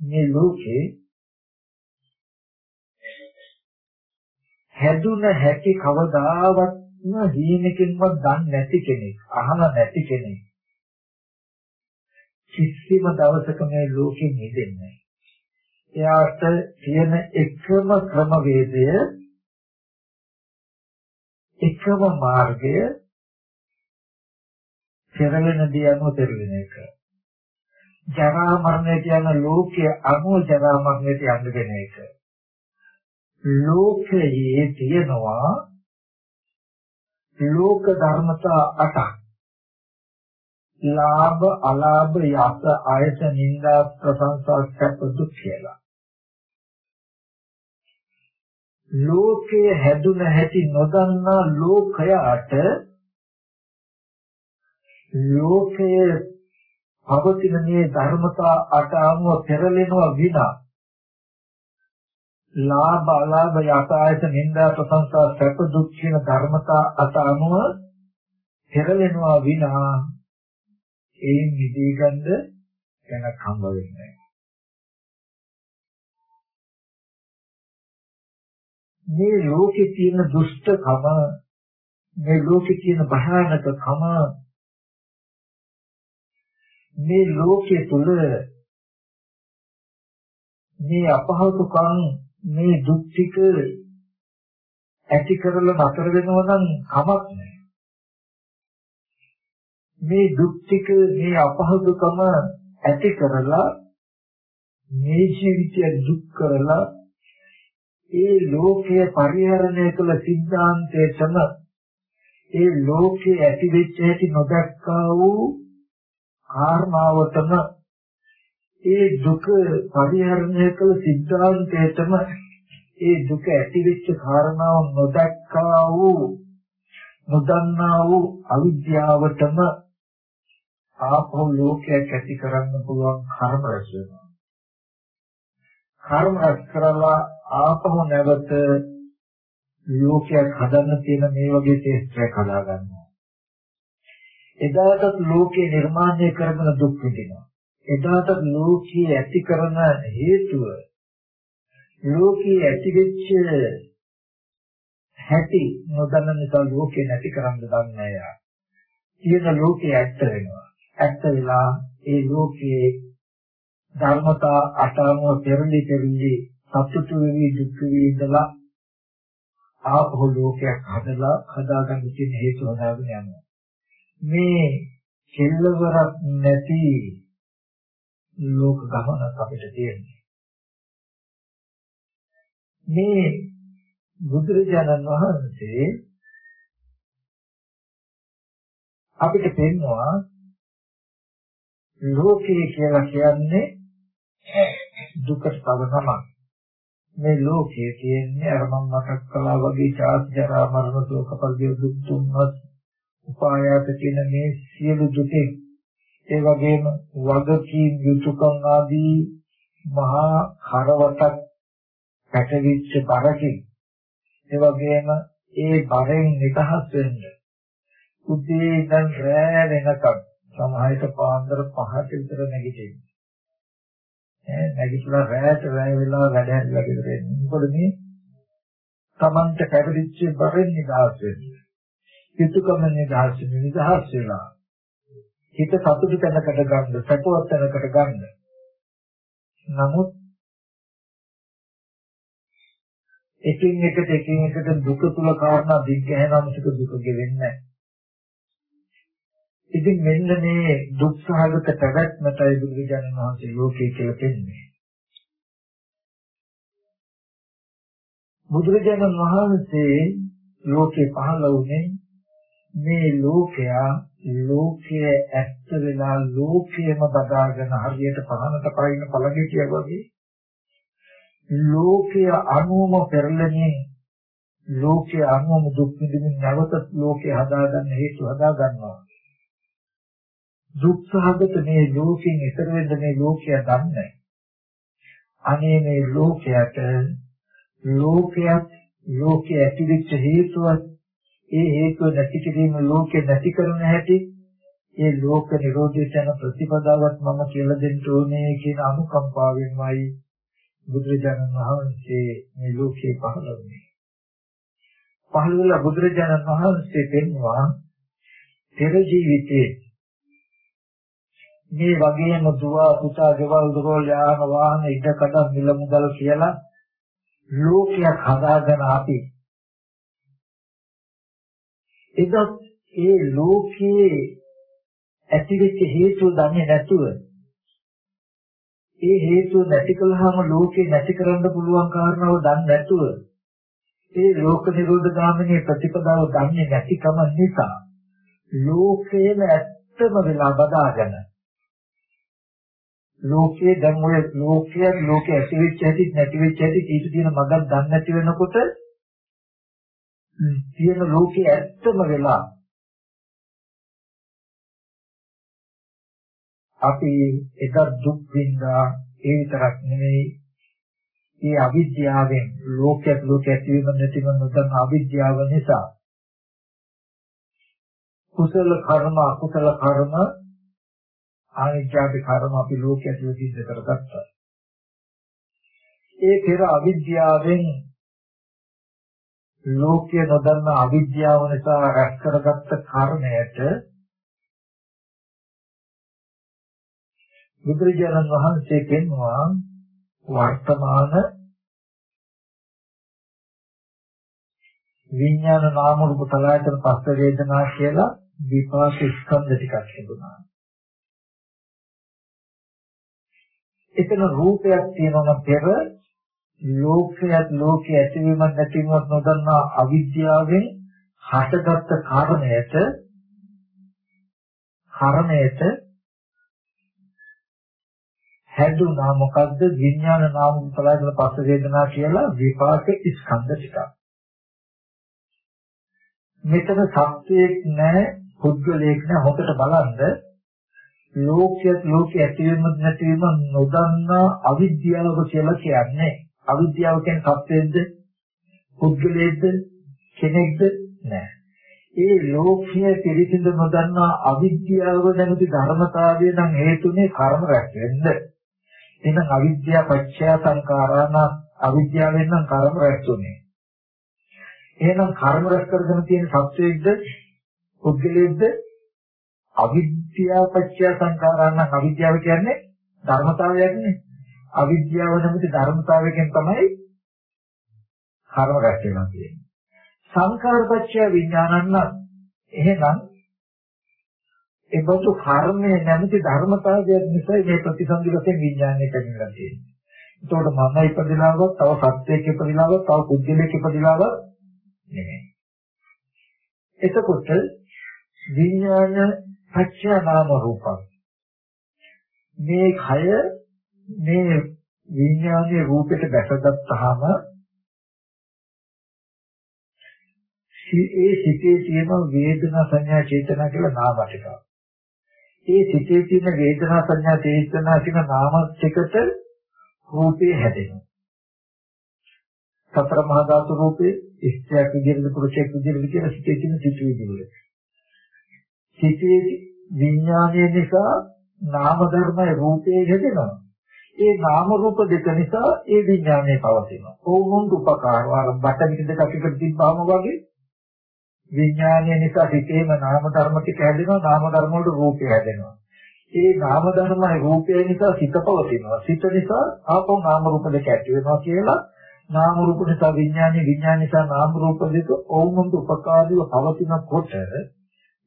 මේ ලෝකේ හැදුන හැටි කවදාවත්ම හීනකින්වත් දන්නේ නැති කෙනෙක් අහලා නැති කෙනෙක් කිසිම දවසක මේ ලෝකෙ නිදෙන්නේ එයාට තියෙන එකම ක්‍රමවේදය එකම මාර්ගය පෙරලෙන දී අනුව පෙරලෙන එක. ජරා මරණයට යන ලෝකයේ අනුව ජරා මරණයට යන්න දෙන එක. ලෝකයේ තියෙනවා ලෝක ධර්මතා අටක්. ලාභ අලාභ යස අයස නින්දා ප්‍රශංසා සැප දුක් කියලා. ලෝකයේ හැදුන හැටි නොදන්නා ලෝකයාට ලෝකයේ පවතින මේ ධර්මතා අට අනුව පෙරලෙනවා විනා ලාභ අලාභ යස අයස නින්දා ප්‍රශංසා සැප දුක් කියන ධර්මතා අට අනුව පෙරලෙනවා විනා ඒ නිදී ගන්න දැනක් හම්බ වෙන්නේ මේ ලෝකේ තියෙන දුෂ්ටකම මේ ලෝකේ තියෙන භයානකකම මේ ලෝකයේ තුල මේ අපහසුකම් මේ දුක් ටික ඇති කරලා නතර වෙනවා නම් කමක් නැහැ. මේ දුක් ටික මේ අපහසුකම ඇති කරලා මේ ජීවිතය දුක් කරලා ඒ ලෝකය පරිහරණය කළ සිද්ධාන්තයටම ඒ ලෝකයේ ඇති වෙච්ච හැටි නොදක්කා වූ කාරණාවටම ඒ දුක පරිහරණය කළ සිද්ධාන්තයටම ඒ දුක ඇති වෙච්ච කාරණාව නොදක්කා වූ නොදන්නා වූ අවිද්‍යාවටම ආපෝ ලෝකයක් ඇති කරන්න පුළුවන් කර්ම රැස් වෙනවා. කර්ම රැස් කරලා ආපහු නැවත ලෝකයක් හදන්න තියෙන මේ වගේ ටෙස්ට් හදා ගන්නවා. එදාටත් ලෝකේ නිර්මාණය කරන දුක් විඳිනවා. එදාටත් ලෝකයේ ඇති කරන හේතුව ලෝකයේ ඇති වෙච්ච හැටි නොදන්න නිසා ලෝකේ නැති කරන්න දන්නේ නැහැ. තියෙන ලෝකේ ඇත්ත වෙනවා. ඇත්ත වෙලා ඒ ලෝකයේ ධර්මතා අටම පෙරලි පෙරලි සතුටු වෙවි දුක් වෙවි ඉඳලා ආපහු ලෝකයක් හදලා හදාගන්න තියෙන හේතු හදාගෙන යනවා. මේ කෙල්ලවරක් නැති ලෝක ගමනක් අපිට තියෙන්නේ. මේ බුදුරජාණන් වහන්සේ අපිට පෙන්වනවා ලෝකය කියලා කියන්නේ දුකට තව නමක්. මේ ලෝකයේ කියන්නේ අර මම මතක් කළා වගේ ජාති ජරා මරණ ශෝක පරිදේ දුක් තුන්වත් උපායාත කියන මේ සියලු දුකේ. ඒ වගේම වගකීම් යුතුයකම් ආදී මහා කරවතක් පැටවිච්ච බරකින්. ඒ වගේම ඒ බරෙන් නිදහස් වෙන්න. උදේ ඉඳන් රැ වෙනකම් සමහරට පාන්දර 5ට විතර නැගිටින්න ඈ නැගිටලා රැට රැ වෙලා වැඩ හැදලා ගෙදර එන්නේ මොකද මේ Tamanta පැටවිච්ච බරෙන් නිදහස් වෙන්න යුතුයකම් නිදහස් වෙන්න නිදහස් වෙලා හිත සතුටු තැනකට ගන්න, සතුටවත් තැනකට ගන්න. නමුත් එකින් එකට එකින් එකට දුක තුල කාරණා දිග්ගහනම සිට දුක ගෙවෙන්නේ නැහැ. ඉතින් මෙන්න මේ දුක් සහගත පැවැත්මටයි බුදුරජාණන් වහන්සේ ලෝකේ කියලා පෙන්නන්නේ. බුදුරජාණන් වහන්සේ ලෝකේ පහළ වුණේ මේ ලෝකයා ලෝකයේ ඇත්ත වෙලා ලෝකයේම බදාගෙන හරියට පහනට පයින් පළගෙටිය වගේ ලෝකයේ අනුම පෙරළෙමින් ලෝකයේ අනුම දුක් විඳින්න නැවත ලෝකේ හදාගන්න හේතු හදා ගන්නවා දුක්ඛහගත මේ ලෝකෙන් ඈතර වෙන්න මේ ලෝකය දන්නේ අනේ මේ ලෝකයට ලෝකයක් ලෝකයේ ඇතිවෙච්ච හේතුවත් ඒ හේතුව නැති කිරීම ලෝකේ නැති කරන හැටි ඒ ලෝක නිරෝධයට යන ප්‍රතිපදාවත් මම කියලා දෙන්න ඕනේ කියන අනුකම්පාවෙන්මයි බුදුරජාණන් වහන්සේ මේ ලෝකේ පහළ වුණේ. පහළ වෙලා බුදුරජාණන් වහන්සේ පෙන්වා පෙර ජීවිතයේ මේ වගේම දුව පුතා ගෙවල් දොරවල් යාන වාහන ඉඩකඩ මිල මුදල් කියලා ලෝකයක් හදාගෙන අපි එදත් ඒ ලෝකයේ ඇතිවෙච්ච හේතු දන්නේ නැතුව ඒ හේතු නැති කළාම ලෝකේ නැති කරන්න පුළුවන් කාරණාව දන්නේ නැතුව ඒ ලෝක නිරෝධ ගාමිනී ප්‍රතිපදාව දන්නේ නැතිකම නිසා ලෝකේම ඇත්තම වෙලා බදාගෙන ලෝකයේ දැන් ඔය ලෝකයේ ලෝකයේ ඇති වෙච්ච හැටි නැති වෙච්ච හැටි ඊට තියෙන මගක් දන්නේ නැති වෙනකොට තියෙන ලෝකයේ ඇත්තම වෙලා අපි එක දුක් විඳා ඒ විතරක් නෙමෙයි මේ අවිද්‍යාවෙන් ලෝකයක් ලෝකයක් ඇතිවීම නැතිවීම නොදන්න අවිද්‍යාව නිසා කුසල කර්ම අකුසල කර්ම ආනිච්ඡාපි කර්ම අපි ලෝකයේ ඇතුළත සිද්ධ කරගත්තා. ඒ පෙර අවිද්‍යාවෙන් ලෝකයේ නොදන්න අවිද්‍යාව නිසා රැස් කරගත්ත කර්මයට බුදුරජාණන් වහන්සේ කියනවා වර්තමාන විඥාන නාම රූප තලයන් පස්ස වේදනා කියලා විපාක ස්කන්ධ ටිකක් තිබුණා. එතන රූපයක් තියෙනවා පෙර ලෝකයක් ලෝකයේ ඇතිවීමක් නැතිවීමක් නොදන්නා අවිද්‍යාවෙන් හටගත්ත කාරණයට කර්මයට හැදුනා. මොකද්ද? විඥාන නාම රූපලයන් පස්ස වේදනා කියලා විපාක ස්කන්ධ ටිකක්. මෙතන සත්‍යයක් නැහැ පුද්ගලයෙක් නැහැ හොකට බලන්න. ලෝකයේ ලෝකයේ ඇතිවීම නැතිවීම නොදන්නා අවිද්‍යාව කියලා කියන්නේ. අවිද්‍යාව කියන්නේ සත්‍යයේද පුද්ගලයේද කෙනෙක්ද? නැහැ ඒ ලෝකයේ පිළිසිඳ නොදන්නා අවිද්‍යාව නැමැති ධර්මතාවය නම් හේතුනේ කර්ම රැස් වෙන්න. එහෙනම් අවිද්‍යාව පත්‍ය සංකාරාන අවිද්‍යාවෙන් නම් කර්ම රැස් වෙන්නේ එහෙනම් කර්ම රැස් කරගෙන තියෙන සත්‍යයේද පුද්ගලයේද අවිද්‍යාව පත්‍ය සංඛාරාණ අවිද්‍යාව කියන්නේ ධර්මතාවයක් නේ. අවිද්‍යාව නැමැති ධර්මතාවයෙන් තමයි කර්ම රැස් වෙනවා කියන්නේ. සංඛාර පත්‍ය විඥානන්න එහෙනම් ඒබඳු කර්මය නැමැති ධර්මතාවයක් නිසා මේ ප්‍රතිසන්දි වශයෙන් විඥානය කැඩෙනවා කියන්නේ. එතකොට මම ඉපදිලාවත් තව සත්‍යයක ඉපදිලාවත් තව කුජලයක ඉපදිලාවත් නෙමෙයි. එතකොට විඥාන පච්චය නාම රූපං මේ කය මේ විඥානයේ රූපයට දැකගත්තාම ඒ සිතේ තියෙන වේදනා සංඥා චේතනා කියලා නාම ටික. ඒ සිතේ තියෙන වේදනා සංඥා චේතනා කියන නාම ටිකට රූපේ හැදෙනවා. සතර මහා ධාතු රූපේ ඉස්ත්‍යක් විදිහට පුරුෂයෙක් විදිහට කියන සිතේ තියෙන සිතුවිලි වල. සිතේ විඥානය නිසා නාම ධර්මයේ රූපේ හැදෙනවා. ඒ නාම රූප දෙක නිසා ඒ විඥානය පවතිනවා. ඕනොන් උපකාර වල බටමිට දෙක අපිට තිබ්බාම වගේ විඥානය නිසා සිතේම නාම ධර්ම ටික හැදෙනවා. නාම ධර්ම වලට රූපය හැදෙනවා. ඒ නාම ධර්මයි රූපය නිසා සිත පවතිනවා. සිත නිසා ආපහු නාම රූප දෙක ඇති වෙනවා කියලා නාම රූප නිසා විඥානය විඥාන නිසා නාම රූප දෙක ඕනොන් උපකාරීව පවතිනකොට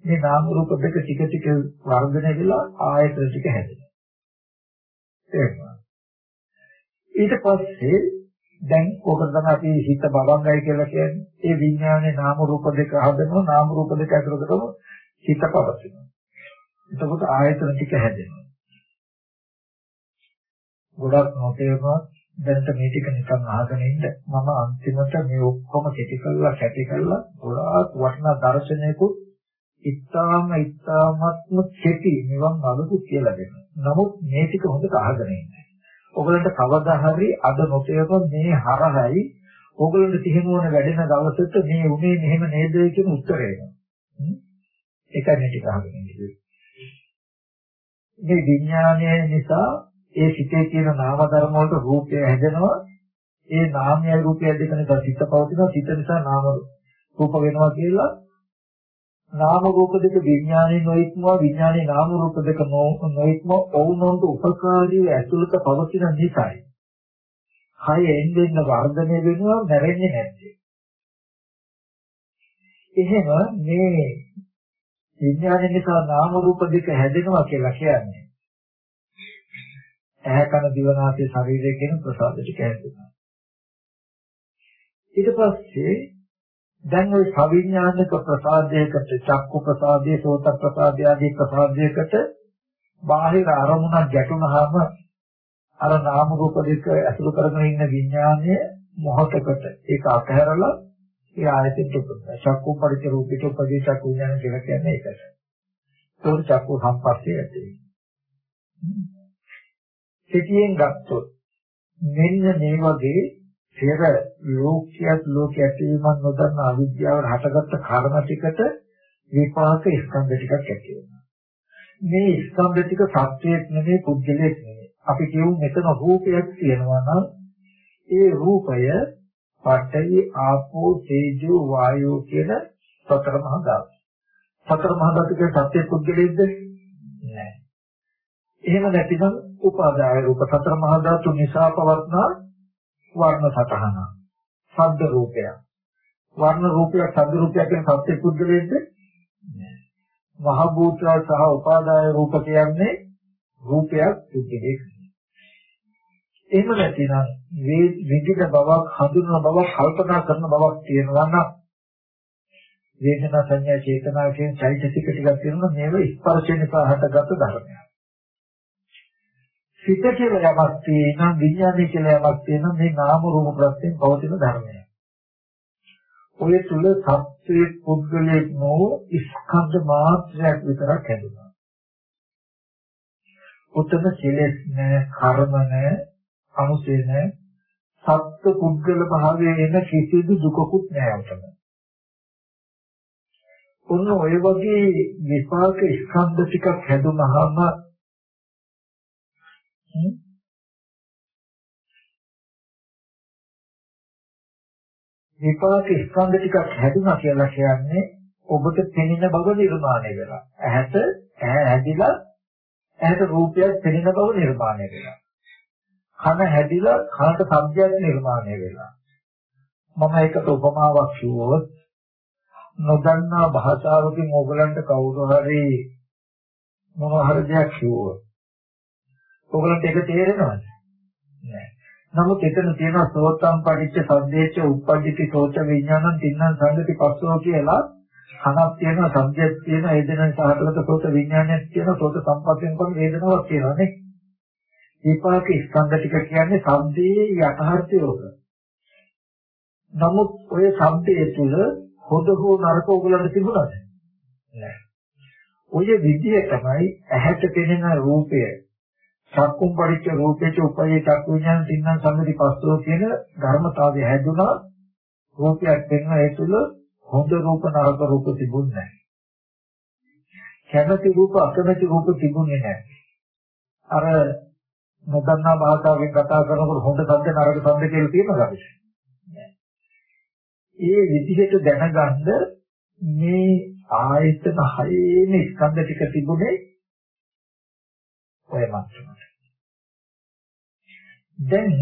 මේ නාම රූප දෙක ටික ටික වර්ධනය වෙලා ආයතන ටික හැදෙනවා. තේරුණා. ඊට පස්සේ දැන් ඕකට තමයි අපි හිත බවංගයි කියලා කියන්නේ. ඒ විඥානේ නාම රූප දෙක හදනවා නාම රූප දෙක ඇතුළතම හිත පවතිනවා. එතකොට ආයතන ටික හැදෙනවා. ගොඩක් නොතේරුණා දැන්ට මේ ටික නිකන් අහගෙන ඉන්න මම අන්තිමට මේ ඔක්කොම කෙටි කරලා කැටි කරලා ගොඩාක් වටිනා දර්ශනයකුත් ඉතාම ඉතාමත්ම කෙටි නිවන් මාර්ගු කියලා දෙනවා. නමුත් මේ ටික හොඳට අහගෙන ඉන්න. ඔයගලන්ට කවදා හරි අද නොතේරෙන මේ හරහයි ඔයගලන්ට තිහෙනුවන වැඩෙන දවසට මේ උනේ මෙහෙම නේද කියන උත්තරය එනවා. ඒකයි මේ ටික අහගෙන ඉන්නේ. මේ විඥානය නිසා ඒ සිතේ තියෙන නාම ධර්ම වලට රූපය හැදෙනවා. ඒ නාමයයි රූපයයි දෙක නිසා සිත පවතිනවා. සිත නිසා නාම රූප වෙනවා කියලා නාම රූප දෙක විඥානයේ නොයික්ම විඥානයේ නාම රූප දෙක නොයික්ම ඔවුනොන්ට උපකාරී ඇතුළත පවතින නිසායි. කය එන්නෙන් වර්ධනය වෙනවා නැරෙන්නේ නැත්තේ. එහෙම මේ විඥානය නිසා නාම රූප දෙක හැදෙනවා කියලා කියන්නේ. ඇහැ කන දිව නාසය ශරීරය කියන ප්‍රසාද ටික හැදෙනවා. ඊට පස්සේ දැන් ওই සවිඥානික ප්‍රසාදයකට චක්කු ප්‍රසාදයේ සෝත ප්‍රසාදය ආදී ප්‍රසාදයකට බාහිර අරමුණක් ගැටුනහම අර නාම රූප දෙක ඇසුරු කරගෙන ඉන්න විඥානය මොහතකට ඒක අතහැරලා ඒ ආයතෙට උපදිනවා. චක්කු පරිච රූපිත උපදී චක්කු විඥාන කියලා කියන්නේ ඒකට. ඒක චක්කු සම්පස්සේ ඇති වෙනවා. සිටියෙන් ගත්තොත් මෙන්න මේ වගේ පෙර ලෝකයක් ලෝකයක් වීමක් නොදන්න අවිද්‍යාව හටගත්ත කර්ම ටිකට විපාක ස්කන්ධ ටිකක් ඇති වෙනවා. මේ ස්කන්ධ ටික සත්‍යයක් නෙමෙයි පුද්ගලයක් නෙමෙයි. අපි කියමු මෙතන රූපයක් තියෙනවා නම් ඒ රූපය පඨවි ආපෝ තේජෝ වායෝ කියන සතර මහා ධාතු. සතර මහා ධාතු කියන සත්‍ය පුද්ගලයේද? නැහැ. එහෙම නැතිනම් උපාදාය රූප සතර මහා ධාතු නිසා පවත්නා වර්ණ සතහන ශබ්ද රූපයක්. වර්ණ රූපයක් ශබ්ද රූපයක් කියන සත්‍ය පුද්ගලයේද මහ භූතය සහ උපාදාය රූප කියන්නේ රූපයක් පුද්ගලෙක් එහෙම නැතිනම් විවිධ බවක් හඳුනන බවක් කල්පනා කරන බවක් තියෙනවා නම් වේදනා සංඥා චේතනා කියන චෛතසික ටිකක් තියෙනවා මේව ස්පර්ශයෙන් නිසා හටගත් ධර්මයක්. සිත කියලා යමක් තියෙනවා විඥානය කියලා යමක් තියෙනවා මේ නාම රූප ප්‍රත්‍යයෙන් පවතින ධර්මයක්. ඔය තුල සත්‍යයේ පුද්ගලයෙක් නෝ ස්කන්ධ මාත්‍රයක් විතරක් හැදුනා. උතන කෙලෙස් නැහැ, කර්ම නැහැ, අනුසය නැහැ. සත්ත්ව පුද්ගල භාවයේ එන කිසිදු දුකකුත් නැහැ උතන. ඔන්න ඔය වගේ විපාක ස්කන්ධ ටිකක් හැදුනහම විපාක ස්කන්ධ ටිකක් හැදුනා කියලා කියන්නේ ඔබට පෙනෙන බව නිර්මාණය වෙලා. ඇහැට ඇහැ හැදිලා ඇහැට රූපයක් පෙනෙන බව නිර්මාණය වෙලා. කන හැදිලා කනට ශබ්දයක් නිර්මාණය වෙලා. මම ඒකට උපමාවක් කිව්වොත් නොදන්නා භාෂාවකින් ඕගලන්ට කවුරු හරි මොන හරි දෙයක් කිව්වොත් ඔයගලන්ට ඒක තේරෙනවද? නෑ. නමුත් එතන තියෙනවා සෝතම් පරිච්ඡ සද්දේච්ච උප්පජ්ජති සෝත විඥානං තින්නං සංගති පස්සෝ කියලා කනක් තියෙනවා සබ්ජෙක්ට් තියෙනවා ඒ දෙන සහගත සෝත විඥානයක් තියෙනවා සෝත සම්පස්යෙන් කොහොම වේදනාවක් තියෙනවා නේ. විපාක ස්කන්ධ ටික කියන්නේ සබ්දයේ යථාර්ථය උක. නමුත් ඔය සබ්දයේ තුල හොද හෝ නරක ඔයගලන්ට තිබුණාද? නෑ. ඔය විදිය තමයි ඇහැට පෙනෙන රූපය චක්කුම් පරිච්ඡ රූපේච උපයේ චක්කුඥාන සින්නම් සම්මති පස්සෝ කියන ධර්මතාවය හැදුනා. රූපයක් වෙනවා ඒ තුල හොඳ රූප නරක රූප තිබුණේ නැහැ. කැමති රූප අකමැති රූප තිබුණේ නැහැ. අර නොදන්නා භාෂාවෙන් කතා කරනකොට හොඳ සද්ද නරක සද්ද කියලා තියෙනවා ඒ විදිහට දැනගන්න මේ ආයතන හයේම ස්කන්ධ ටික තිබුණේ ඔය මට්ටමට. දැන්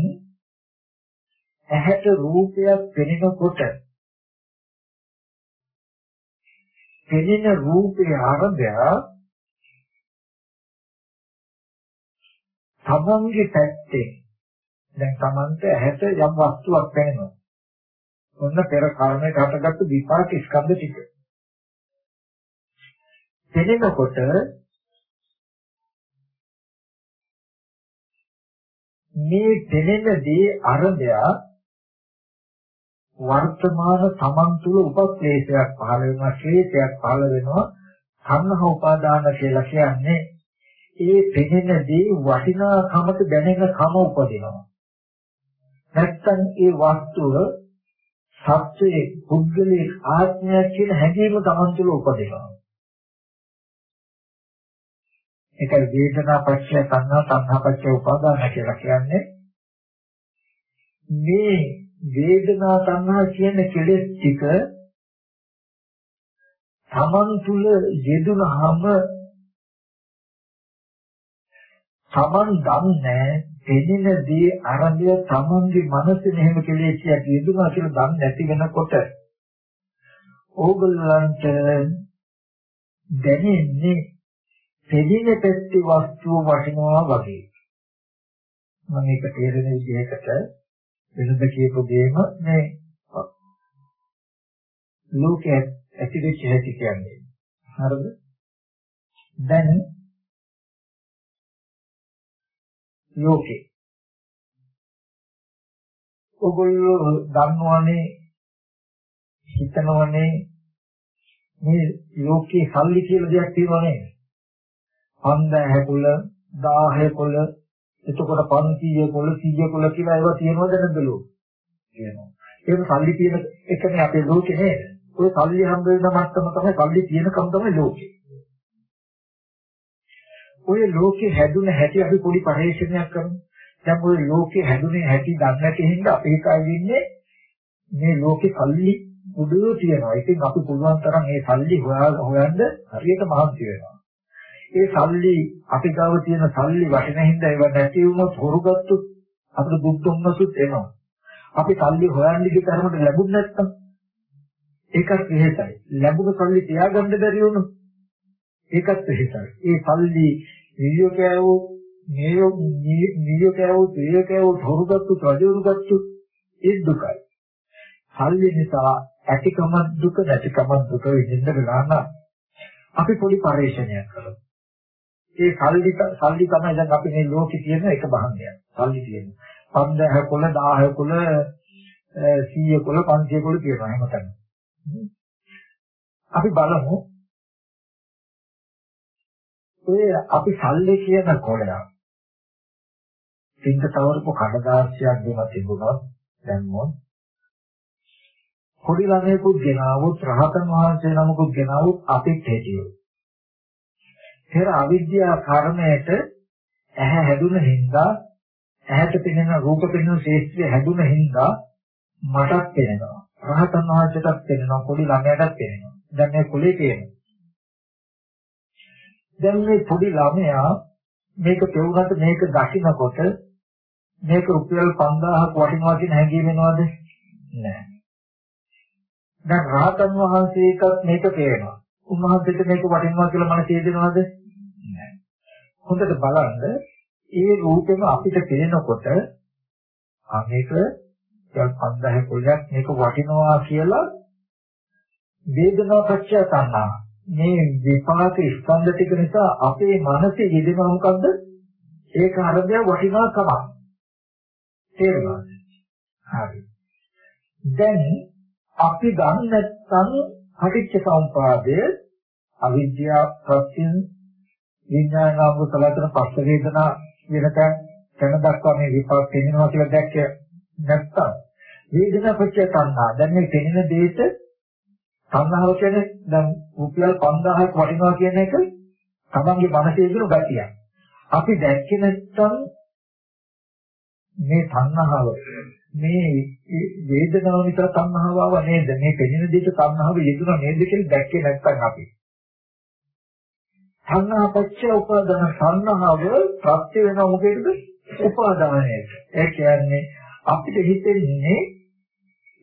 ඇහැට රූපයක් පෙනෙනකොට පෙනෙන රූපේ ආරම්භය තමන්ගේ පැත්තේ දැන් තමන්ට ඇහැට යම් වස්තුවක් පෙනෙනවා. ඔන්න පෙර කර්මයක හටගත්තු විපාක ස්කන්ධ ටික. පෙනෙනකොට මේ දෙනෙන දේ අරබය වර්තමාන තමන් තුළ උපක්ලේශයක් පහළ වෙනවා ක්ලේශයක් පහළ වෙනවා තණ්හා උපාදාන කියලා කියන්නේ ඒ පෙනෙන දේ වටිනාකමට දැනෙන කම උපදිනවා. නැත්තම් ඒ වස්තුව සත්‍යයේ පුද්ගලයේ ආත්මය කියන හැඟීම Taman තුළ උපදිනවා. ඒකයි වේදනා පත්‍ය සංඥා සංහා පත්‍ය උපාදාන කියලා කියන්නේ. මේ වේදනා සංහා කියන කෙලෙස් ටික Taman තුල යෙදුනහම Taman දන්නේ එදින දේ අරඹය Tamanගේ මනසේ මෙහෙම කෙලෙසියක් යෙදුනා කියලා දන්නේ නැති වෙනකොට ඕගොල්ලන්ට දැනෙන්නේ පෙදින පැත්තේ වස්තුව වටිනවා වගේ. මම ඒක තේරෙන විදිහකට වෙනද කියපු දෙයම මේ ලෝකයේ ඇතිවෙච්ච හැටි කියන්නේ. හරිද? දැන් ලෝකේ ඔගොල්ලෝ දන්නවනේ හිතනවනේ මේ ලෝකේ සල්ලි කියලා දෙයක් තියෙනව නේද? 5000 කුල 1000 කුල එතකොට 500 කුල 100 කුල කියලා ඒවා තියෙනවද නැද්ද ලෝකේ? තියෙනවා. ඒක සල්ලි තියෙන එකනේ අපේ ලෝකේ නේද? ඔය සල්ලි හම්බ වෙන මට්ටම තමයි සල්ලි තියෙනකම් තමයි ලෝකේ. ඔය ලෝකේ හැදුන හැටි අපි පොඩි පරිශ්‍රණයක් කරමු. දැන් ඔය ලෝකේ හැදුනේ හැටි දන්නේ නැති හින්දා අපේ කයි ඉන්නේ මේ ලෝකේ සල්ලි උඩෝ තියනවා. ඉතින් අපි පුළුවන් තරම් මේ සල්ලි හොයා හොයන්න හරියට මහන්සි වෙනවා. ඒ සල්ලි අපි ගාව තියෙන සල්ලි වටින හින්දා ඒව නැති වුණොත් හොරුගත්තොත් අපිට දුක් දුන්නසුත් එනවා. අපි සල්ලි හොයන්න ගිය තරමට ලැබුණ නැත්නම් ඒකත් වෙහෙසයි. ලැබුණ සල්ලි තියාගන්න බැරි වුණොත් ඒකත් වෙහෙසයි. ඒ සල්ලි නියෝකයෝ නියෝ නියෝකයෝ තියෝකයෝ හොරුගත්තු රජවරුගත්තු ඒ දුකයි. සල්ලි නිසා ඇතිකම දුක නැතිකම දුක විඳින්න ගන්න අපි පොඩි පරිශ්‍රණයක් කරමු. ඒ සල්ලි සල්ලි තමයි දැන් අපි මේ ලෝකේ තියෙන එක බහන්දයක්. සල්ලි තියෙන. 5000 කොළ 1000 කොළ 100 කොළ 500 කොළ තියෙනවා එහෙම අපි බලමු ඔය අපි සල්ලි කියන කොළයක් පින්ක තවරපු කඩදාසියක් දෙම තිබුණොත් දැම්මොත් පොඩි ළමයෙකුත් ගෙනාවොත් රහතන් වහන්සේ නමකුත් ගෙනාවොත් අපිත් හිටියෝ. පෙර අවිද්‍යා කර්මයට ඇහැ හැදුන හින්දා ඇහැට පෙනෙන රූප පෙනෙන ශේෂ්ත්‍රය හැදුන හින්දා මටත් පෙනෙනවා. රහතන් වහන්සේටත් පෙනෙනවා පොඩි ළමයාටත් පෙනෙනවා. දැන් මේ කුලේ තියෙනවා. දැන් මේ පොඩි ළමයා මේක පෙවුනට මේක දකින්නකොට මේක රුපියල් 5000ක් වටිනවා කියන හැඟීම එනවද? නැහැ. දැන් රහතන් වහන්සේටත් මේක පේනවා. උන්වහන්සේට මේක වටිනවා කියලා මන තේරෙනවද? නැහැ. හොඳට බලන්න. ඒ රූපෙම අපිට පේනකොට ආ මේක දැන් 5000 කුලයක් මේක වටිනවා කියලා වේදනා පත්‍ය තණ්හා. මේ විපාක ස්කන්ධ ටික නිසා අපේ මනසේ යෙදෙනවා මොකද්ද? ඒක අරබය වටිනාකමක් තේරුණාද? හරි. දැන් අපි ගන්න නැත්නම් පටිච්ච සමුපාදය අවිද්‍යාව ප්‍රත්‍යයෙන් විඥානාංග සලතන පස්ස වේදනා වෙනකන් දැන දක්වා මේ විපාක පෙන්වනවා කියලා දැක්ක නැත්තම් වේදනා පත්‍ය තණ්හා. දැන් මේ පෙනෙන දෙයට තණ්හාව කියන්නේ දැන් රුපියල් 5000ක් වටිනවා කියන එක තමන්ගේ මනසේ ඉඳන ගතියක්. අපි දැක්කේ නැත්තම් මේ තණ්හාව මේ වේදනාව නිසා තණ්හාව ආව නේද? මේ පෙනෙන දෙයට තණ්හාව යෙදුණා නේද කියලා දැක්කේ නැත්තම් අපි. තණ්හාපච්ච උපාදාන තණ්හාව ප්‍රත්‍ය වෙන මොකේද? උපාදානයට. ඒ කියන්නේ අපිට හිතෙන්නේ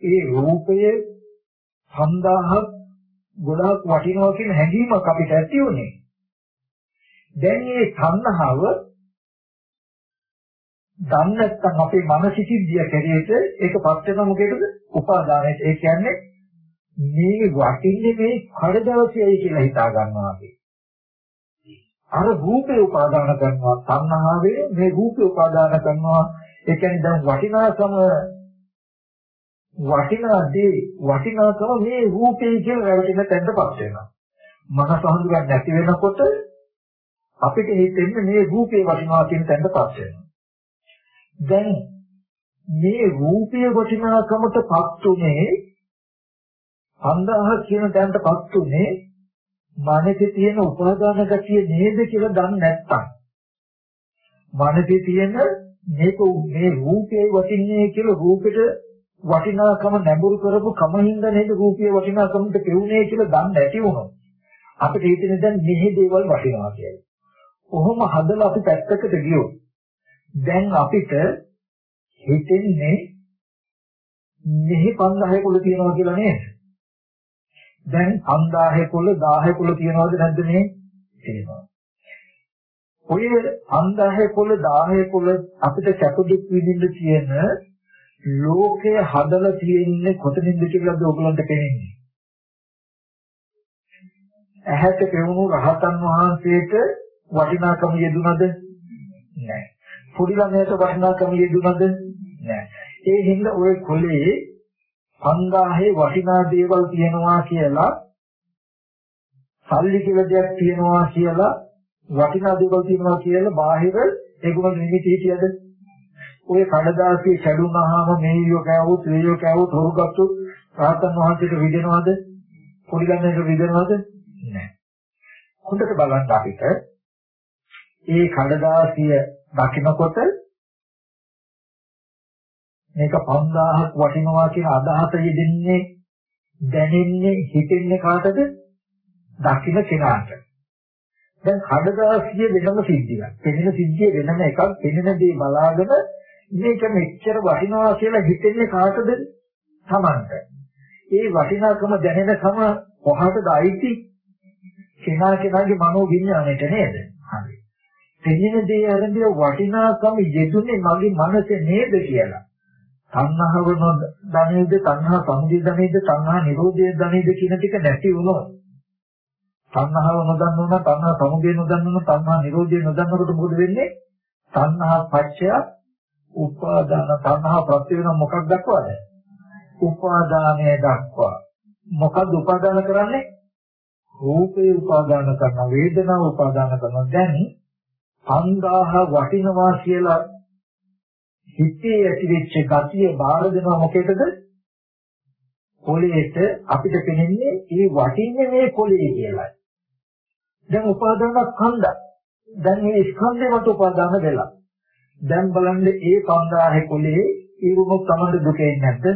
ඒ රූපය 5000ක් ගොඩාක් වටිනවා කියන හැඟීමක් අපිට ඇති උනේ. දැන් මේ සංහව දන්නේ නැත්නම් අපේ මානසිකින්දිය කැරියට ඒකපත් වෙන මොකේද? උපාදානයට. ඒ කියන්නේ මේ වටින්නේ මේ කඩදවසේයි කියලා හිතා ගන්නවා අපි. අර රූපේ උපාදාන කරනවා සංහාවේ මේ රූපේ උපාදාන කරනවා ඒ කියන්නේ දැන් වටිනාකම වටිනාදී වටිනාකම මේ රූපේ කියලා රැවටෙන තැනටපත් වෙනවා. මනස හඳුනගන්න නැති වෙනකොට අපිට හිතෙන්නේ මේ රූපේ වටිනවා කියන තැනටපත් වෙනවා. දැන් මේ රූපයේ වටිනාකමටපත් උනේ 5000 කියන තැනටපත් උනේ මනසේ තියෙන උපාදාන ගතිය නේද කියලා දන්නේ නැත්තම් මනසේ තියෙන මේක මේ රූපේ වටින්නේ කියලා රූපෙට වටිනාකම නැඹුරු කරපු කමින්ද නේද රූපයේ වටිනාකමට පෙවුනේ කියලා දන්නේ නැති වුණොත් අපිට හිතෙන දැන් මෙහි දේවල් වටිනවා කියලා. කොහොම හදලා අපි පැත්තකට ගියොත් දැන් අපිට හිතෙන්නේ මෙහි 5000 කුල තියනවා කියලා නේද? දැන් 5000 කුල 1000 කුල තියනවද නැද්ද මේ? තියෙනවා. ඔය 5000 කුල 1000 කුල අපිට සැප දුක් විඳින්න තියෙන ලෝකය හදලා තියෙන්නේ කොතනින්ද කියලාද ඔයගලන්ට පේන්නේ? ඇහැට පෙවුණු රහතන් වහන්සේට වටිනාකම යෙදුනද නැහැ. පොඩි ළමයට වටිනාකම යෙදුනද නැහැ. ඒ හින්දා ওই කොලේ 5000 වටිනා දේවල් තියෙනවා කියලා සල්ලි කියලා දෙයක් තියෙනවා කියලා වටිනා දේවල් තියෙනවා කියලා බාහිර ඒගොල්ලෝ නිමිති හිටියද? ඔය කඩදාසිය කැඩුනහම මේයෝ කෑවොත් වේයෝ කෑවොත් හොරුගත්තු රහතන් වහන්සේට විදිනවද පොඩි ළමයට විදිනවද නැහැ. හොඳට බලන්න අපිට. ඒ කඩදාසිය දකිනකොට මේක 5000ක් වටිනවා කියන අදහස යෙදෙන්නේ දැනෙන්නේ හිතෙන්නේ කාටද? දකින්න කෙනාට. දැන් කඩදාසිය වෙනම සිද්ධියක්. පෙනෙන සිද්ධිය වෙනම එකක්. පෙනෙන දේ බලාගෙන මේක මෙච්චර වටිනවා කියලා හිතෙන්නේ කාටද? Tamanට. ඒ වටිනාකම දැනෙනකම කොහටද අයිති? කෙනා කෙනාගේ මනෝ විඥාණයට නේද? හරි. තේින දේ ආරම්භය වටිනාකම යෙදුනේ මගේ මනසේ නේද කියලා. තණ්හාව ධනෙද තණ්හා සමුදය ධනෙද තණ්හා නිරෝධය ධනෙද කියන ටික නැති වුණොත් තණ්හාව නොදන්නවා තණ්හා සමුදය නොදන්නවා තණ්හා නිරෝධය නොදන්නකොට මොකද වෙන්නේ? තණ්හා පත්‍ය උපාදාන තණ්හා ප්‍රත්‍ය වෙන මොකක් දක්වාද? උපාදානය දක්වා. මොකද උපාදාන කරන්නේ? රූපේ උපාදාන කරන වේදනාව උපාදාන කරන දැන් 5000 වටිනවා කියලා හිතේ ඇතිවෙච්ච ගතිය බාර දෙනවා මොකේද? කොලේට අපිට පෙනෙන්නේ ඒ වටින්නේ මේ කොලේ කියලා. දැන් උපාදාන ස්කන්ධ. දැන් මේ ස්කන්ධේකට උපාදාන වෙලා. දැන් බලන්න ඒ 5000 කොලේ ඊරුමක් තමයි දුකෙන් නැද්ද?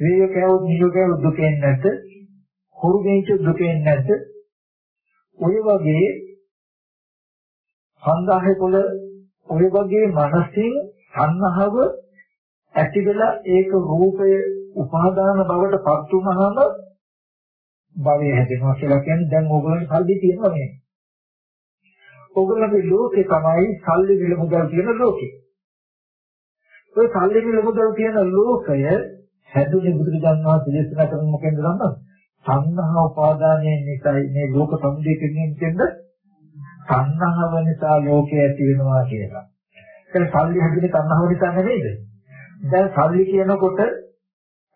වේයකව නියෝගව දුකෙන් නැද්ද? හොරු ගෙයිච්ච දුකෙන් නැද්ද? ඔය වගේ සංඝාහය කොළ ඔය වගේ මනසින් සංහව ඇති වෙලා ඒක රූපය උපාදාන බවට පත් වුනහම භවය හැදෙනවා කියලා කියන්නේ දැන් ඕගොල්ලන්ට සල්ලි තියෙනවා නේ. ඕගොල්ලන්ගේ ලෝකේ තමයි සල්ලි විල මුදල් තියෙන ලෝකේ. ඔය සල්ලි විල මුදල් තියෙන ලෝකය හැදුනේ බුදුරජාණන් වහන්සේ දේශනා කරන මොකෙන්ද දන්නවද? සංඝහ උපාදානයෙන් නිසායි මේ ලෝක සමුදය කියන්නේ සංඝහව නිසා ලෝකය ඇති වෙනවා කියලා. ඒක සල්ලි හැදෙන්නේ සංඝහව නිසා නෙවෙයිද? දැන් සල්ලි කියනකොට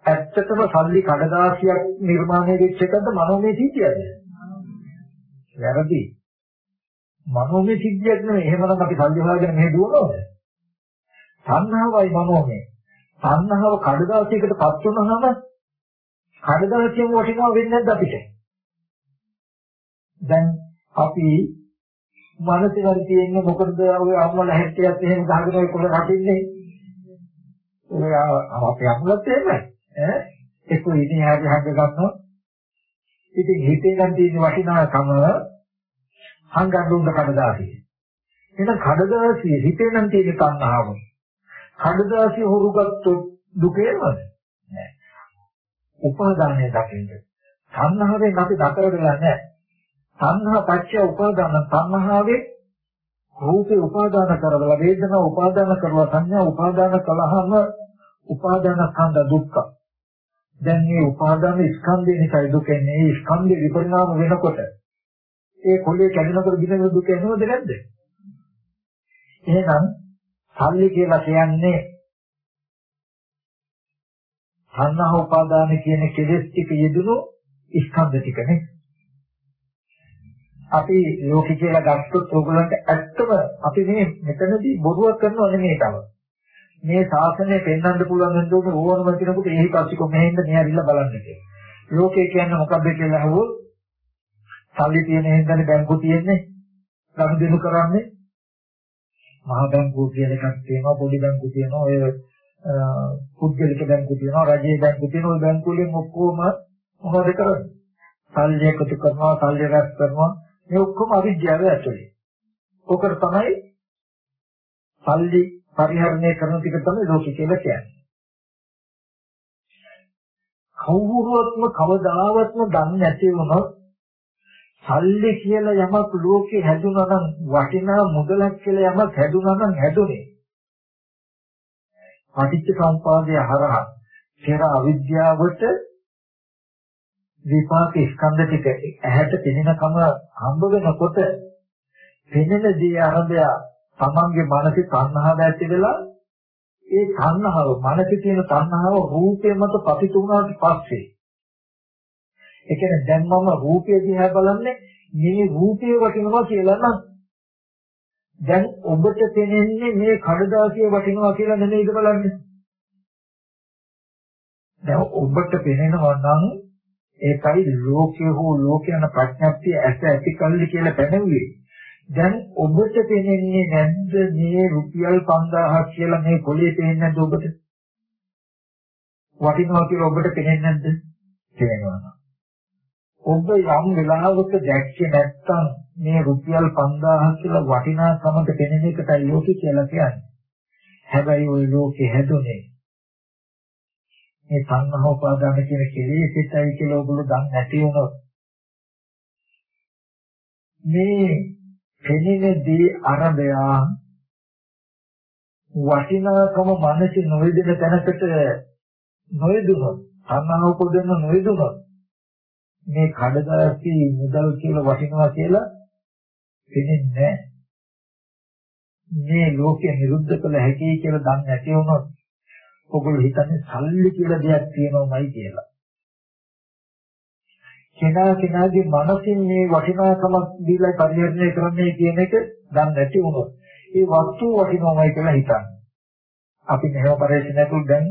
ඇත්තටම සල්ලි කඩදාසියක් නිර්මාණය වෙච්ච එකද මනෝමය සිද්ධියද? වැරදි. මනෝමය සිද්ධියක් නෙවෙයි. එහෙමනම් අපි සල්ලි හොයාගෙන මෙහෙ දුවනවද? සංඝහවයි මනෝමය. සංඝහව කඩදාසියකට පත් වුණාම කඩදාසියම වටිනවා වෙන්නේ නැද්ද අපිට? දැන් අපි මනසේ වල තියෙන්නේ මොකද ඔය අම්මලා හැට්ටියත් එහෙම ගහගෙන ඔය කොළ රටින්නේ. ඔය අපේ අම්මලාත් එහෙමයි. ඈ ඒක ඉතින් හැටි හංග ගන්නවා. ඉතින් හිතේ නම් තියෙන වටිනාකම හංගන්න උන්න කඩදාසිය. එහෙනම් කඩදාසිය හිතේ නම් තියෙන තණ්හාව. කඩදාසිය හොරුගත්තොත් දුකේමද? නෑ. උපාදානය දකින්න. සංහාවෙන් අපි දතර වෙලා නැහැ. සංහා පත්‍ය උපාදාන සංහාවේ රූපේ උපාදාන කරවලා වේදනා උපාදාන කරලා සංඥා උපාදාන කළාම උපාදාන ස්කන්ධ දුක්ඛ. දැන් මේ උපාදාන ස්කන්ධය නිසා දුක එන්නේ. මේ ස්කන්ධේ විපරිණාම වෙනකොට ඒ කොළේ කැඩෙනකොට දිනෙක දුක එනවද නැද්ද? එහෙනම් සල්ලි කියලා කියන්නේ සංහා උපාදාන කියන කෙලෙස් ටික යෙදුණු ස්කන්ධ ටිකනේ. අපි ලෝකෙ කියලා ගත්තොත් ඕගොල්ලන්ට ඇත්තම අපි මේ මෙතනදී බොරුවක් කරනව නෙමෙයි තව. මේ ශාසනය පෙන්වන්න පුළුවන් වෙන දුක ඕනම කෙනෙකුට එහි පස්සිකෝ මෙහෙන්ද මෙහරිලා බලන්න කියලා. ලෝකේ කියන්නේ මොකක්ද කියලා අහුවොත් සල්ලි තියෙන හින්දානේ බැංකු තියෙන්නේ. ගනුදෙනු කරන්නේ. මහා බැංකුව කියන එකක් තියෙනවා පොඩි බැංකු තියෙනවා ඔය පුද්ගලික බැංකු තියෙනවා රජයේ බැංකු තියෙනවා ওই බැංකු වලින් ඔක්කොම මොනවද කරන්නේ? සල්ලි එකතු කරනවා සල්ලි රැස් කරනවා මේ ඔක්කොම අවිද්‍යාව ඇතුලේ. ඕකට තමයි සල්ලි පරිහරණය කරන ටික තමයි ලෝකෙ කියලා කියන්නේ. කවුරුවත්ම කවදාවත්ම දන්නේ නැති වුණොත් සල්ලි කියලා යමක් ලෝකේ හැදුනා නම් වටිනා මුදලක් කියලා යමක් හැදුනා නම් හැදුනේ. පටිච්ච සම්පදාය හරහා පෙර අවිද්‍යාවට විපාක ස්කන්ධ ටික ඇහැට පෙනෙනකම හම්බ වෙනකොට පෙනෙන දේ අරබය තමන්ගේ මනසේ තණ්හාව ඇති වෙලා ඒ තණ්හාව මනසේ තියෙන තණ්හාව රූපේ මත පතිත වුණාට පස්සේ. ඒ කියන්නේ දැන් මම රූපය දිහා බලන්නේ මේ රූපය වටිනවා කියලා නම් දැන් ඔබට පෙනෙන්නේ මේ කඩදාසිය වටිනවා කියලා නෙමෙයිද බලන්නේ? දැන් ඔබට පෙනෙනවා නම් ඒකයි ලෝකයේ හෝ ලෝකයන ප්‍රඥප්තිය ඇස ඇති කල්ලි කියලා පැනෙන්නේ. දැන් ඔබට පේන්නේ නැද්ද මේ රුපියල් 5000ක් කියලා මේ කොලේ පේන්නේ නැද්ද ඔබට? වටිනවා කියලා ඔබට පේන්නේ නැද්ද? පේනවා. ඔබ යම් වෙලාවක දැක්කේ නැත්තම් මේ රුපියල් 5000ක් කියලා වටිනාකමට පෙනෙන එකටයි ලෝකේ කියලා කියන්නේ. හැබැයි ওই ලෝකේ හැදුනේ මේ සංඝහ උපාදාන කියන කෙලෙසිතයි කියලා ඔයගොල්ලෝ දන්නේ නැති වුණොත් මේ කෙනෙකුදී අරබයා වටිනාකම මනසේ නොයදෙන තැනකට නොයදුනොත් සංඝහ උපදින්න නොයදුනොත් මේ කඩදාසි මුදල් කියලා වටිනවා කියලා පෙනෙන්නේ මේ ලෝකෙ නිරුද්ධ කළ හැකි කියලා දන්නේ නැති වුණොත් ඔගොල්ලෝ හිතන්නේ සල්ලි කියලා දෙයක් තියෙනවමයි කියලා. කෙනා කෙනාගේ මනසින් මේ වටිනාකමක් දීලා පරිහරණය කරන්නේ කියන එක දන්නේ නැති වුණොත් ඒ වස්තුව වටිනවමයි කියලා හිතන්නේ. අපි මෙහෙම පරිශීලනයකුත් දැන්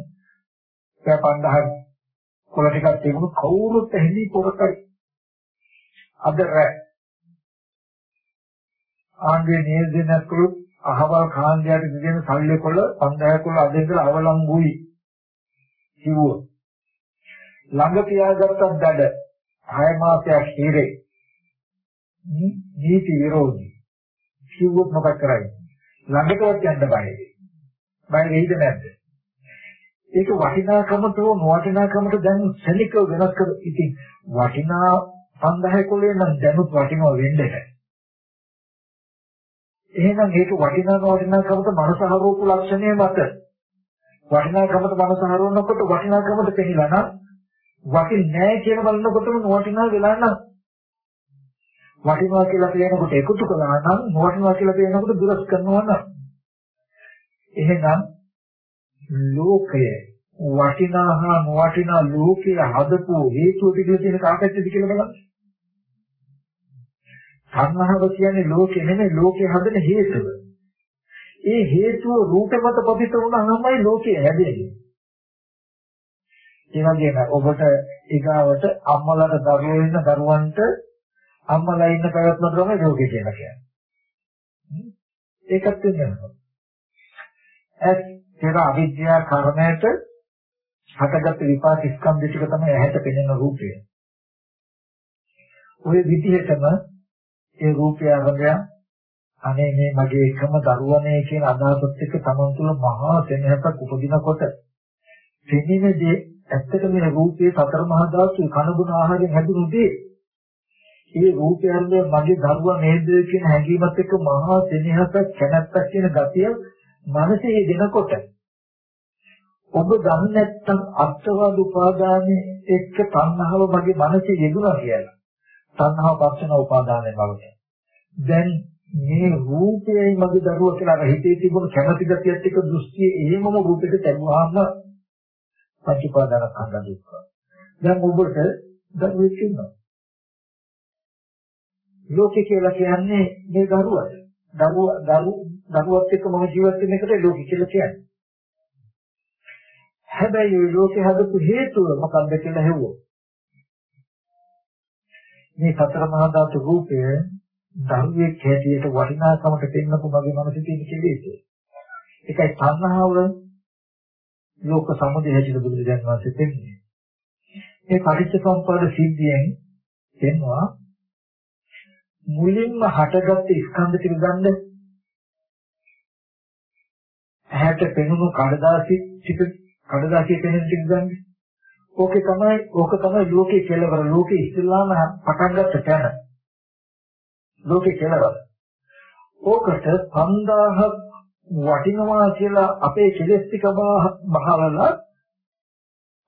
පැය 5000 කොළ ටිකක් තිබුණු කවුරුත් ඇහිලි පොරකයි. අද ආන්ගේ නියෝජනයක් කළොත් අහවල් කාන්දයට දෙන සල්ලි කොළ 5000 කොළ අද ඉඳලා අවලංගුයි කිව්වොත්. ළඟ තියාගත්තත් දඩ 6 මාසයක් හිරේ නීති විරෝධී. කිව්වොත් මොකක් කරන්නේ ළඟටවත් යන්න බයයි. බය වෙයිද නැද්ද? ඒක වටිනාකමට නොවටිනාකමට දැන් ශනිකව වෙනස් කර ඉතින් වටිනා 5000 කොළේ නම් දැනුත් වටිනවා වෙන්නේ එහෙනම් ඒක වටිනා වටිනාකමට මනස හරවපු ලක්ෂණය මත. වටිනාකමට මනස හරවනකොට වටිනාකමට පෙනිලා නම් වටින්නේ නැහැ කියලා බලනකොටම නොවටිනා වෙලා නම්. වටිනවා කියලා කියනකොට එකතු කළා නම් නොවටිනවා කියලා කියනකොට දුරස් කරනවා නම්. එහෙනම් ලෝකය වටිනා හා නොවටිනා ලෝකය හදපු හේතුව ටික තියෙන කාටද කියලා බලන්න. තණ්හාව කියන්නේ ලෝකෙ නෙමෙයි ලෝකේ හදන හේතුව. ඒ හේතුව රූපේ මත පතිත වුණාමයි ලෝකය හැදෙන්නේ. ඒ වගේම ඔබට ඊගාවට අම්මලාට දරුවෝ ඉන්න දරුවන්ට අම්මලා ඉන්න පැවැත්ම තමයි ලෝකේ කියලා කියන්නේ. ඒකත් වෙනවා. ඇස් පෙර අවිද්‍යා කර්මයට හටගත් විපාක ස්කන්ධ ටික තමයි ඇහැට පෙනෙන රූපය. ওই විදිහටම ඒ රූපය අරගෙන අනේ මේ මගේ එකම දරුවනේ කියන අදහසත් එක්ක තමන් තුළ මහා සෙනෙහසක් උපදිනකොට සිහිනදී ඇත්තට මේ රූපයේ සතර මහා ධාතු කනගුණ ආහාරයෙන් හැදුණු දේ ඒ රූපය අරගෙන මගේ දරුවා නේද කියන හැඟීමත් එක්ක මහා සෙනෙහසක් කැමැත්තක් කියන ගතිය මනසේ දෙනකොට ඔබ දන්නේ නැත්නම් අත්වාද උපාදානයේ එක්ක තණ්හාව මගේ මනසේ යෙදුණා කියලා. තණ්හාව පස්සන උපාදානය බවට. දැන් මේ රූපයයි මගේ දරුවා කියලා අර හිතේ තිබුණු කැමැති ගතියත් එක්ක දෘෂ්ටිය එහෙමම රූපෙට තැබුවාම පංච උපාදාන ස්කන්ධ දුක්ඛ. දැන් ඔබට දරුවෙක් ඉන්නවා. ලෝකේ කියලා කියන්නේ මේ දරුවට. දරුවා දරු දරුවත් එක්ක මම ජීවත් වෙන එකට ලෝකේ කියලා කියන්නේ. හැබැයි මේ ලෝකේ හදපු හේතුව මොකක්ද කියලා හෙව්වොත්. මේ සතර මහා ධාතු රූපය ධර්මයේ හැටියට වටිනාකමට දෙන්නකෝ මගේ මනසේ තියෙන කෙලෙස්. ඒකයි සංහාව ලෝක සමුදය හැටියට බුදුරජාණන් වහන්සේ දෙන්නේ. මේ පටිච්චසමුප්පාද සිද්ධියෙන් දෙනවා මුලින්ම හටගත්ත ස්කන්ධ ටික ගන්න ඇහැට පෙනුණු කඩදාසි ටික කඩදාසිය පෙනෙන ටික ගන්න ඕකේ තමයි ඕක තමයි ලෝකේ කෙලවර ලෝකේ ඉස්ලාම පටන් ගත්ත තැන ලෝකේ කෙලවර ඕකට 5000ක් වටිනවා කියලා අපේ කෙලෙස් ටික බහවලා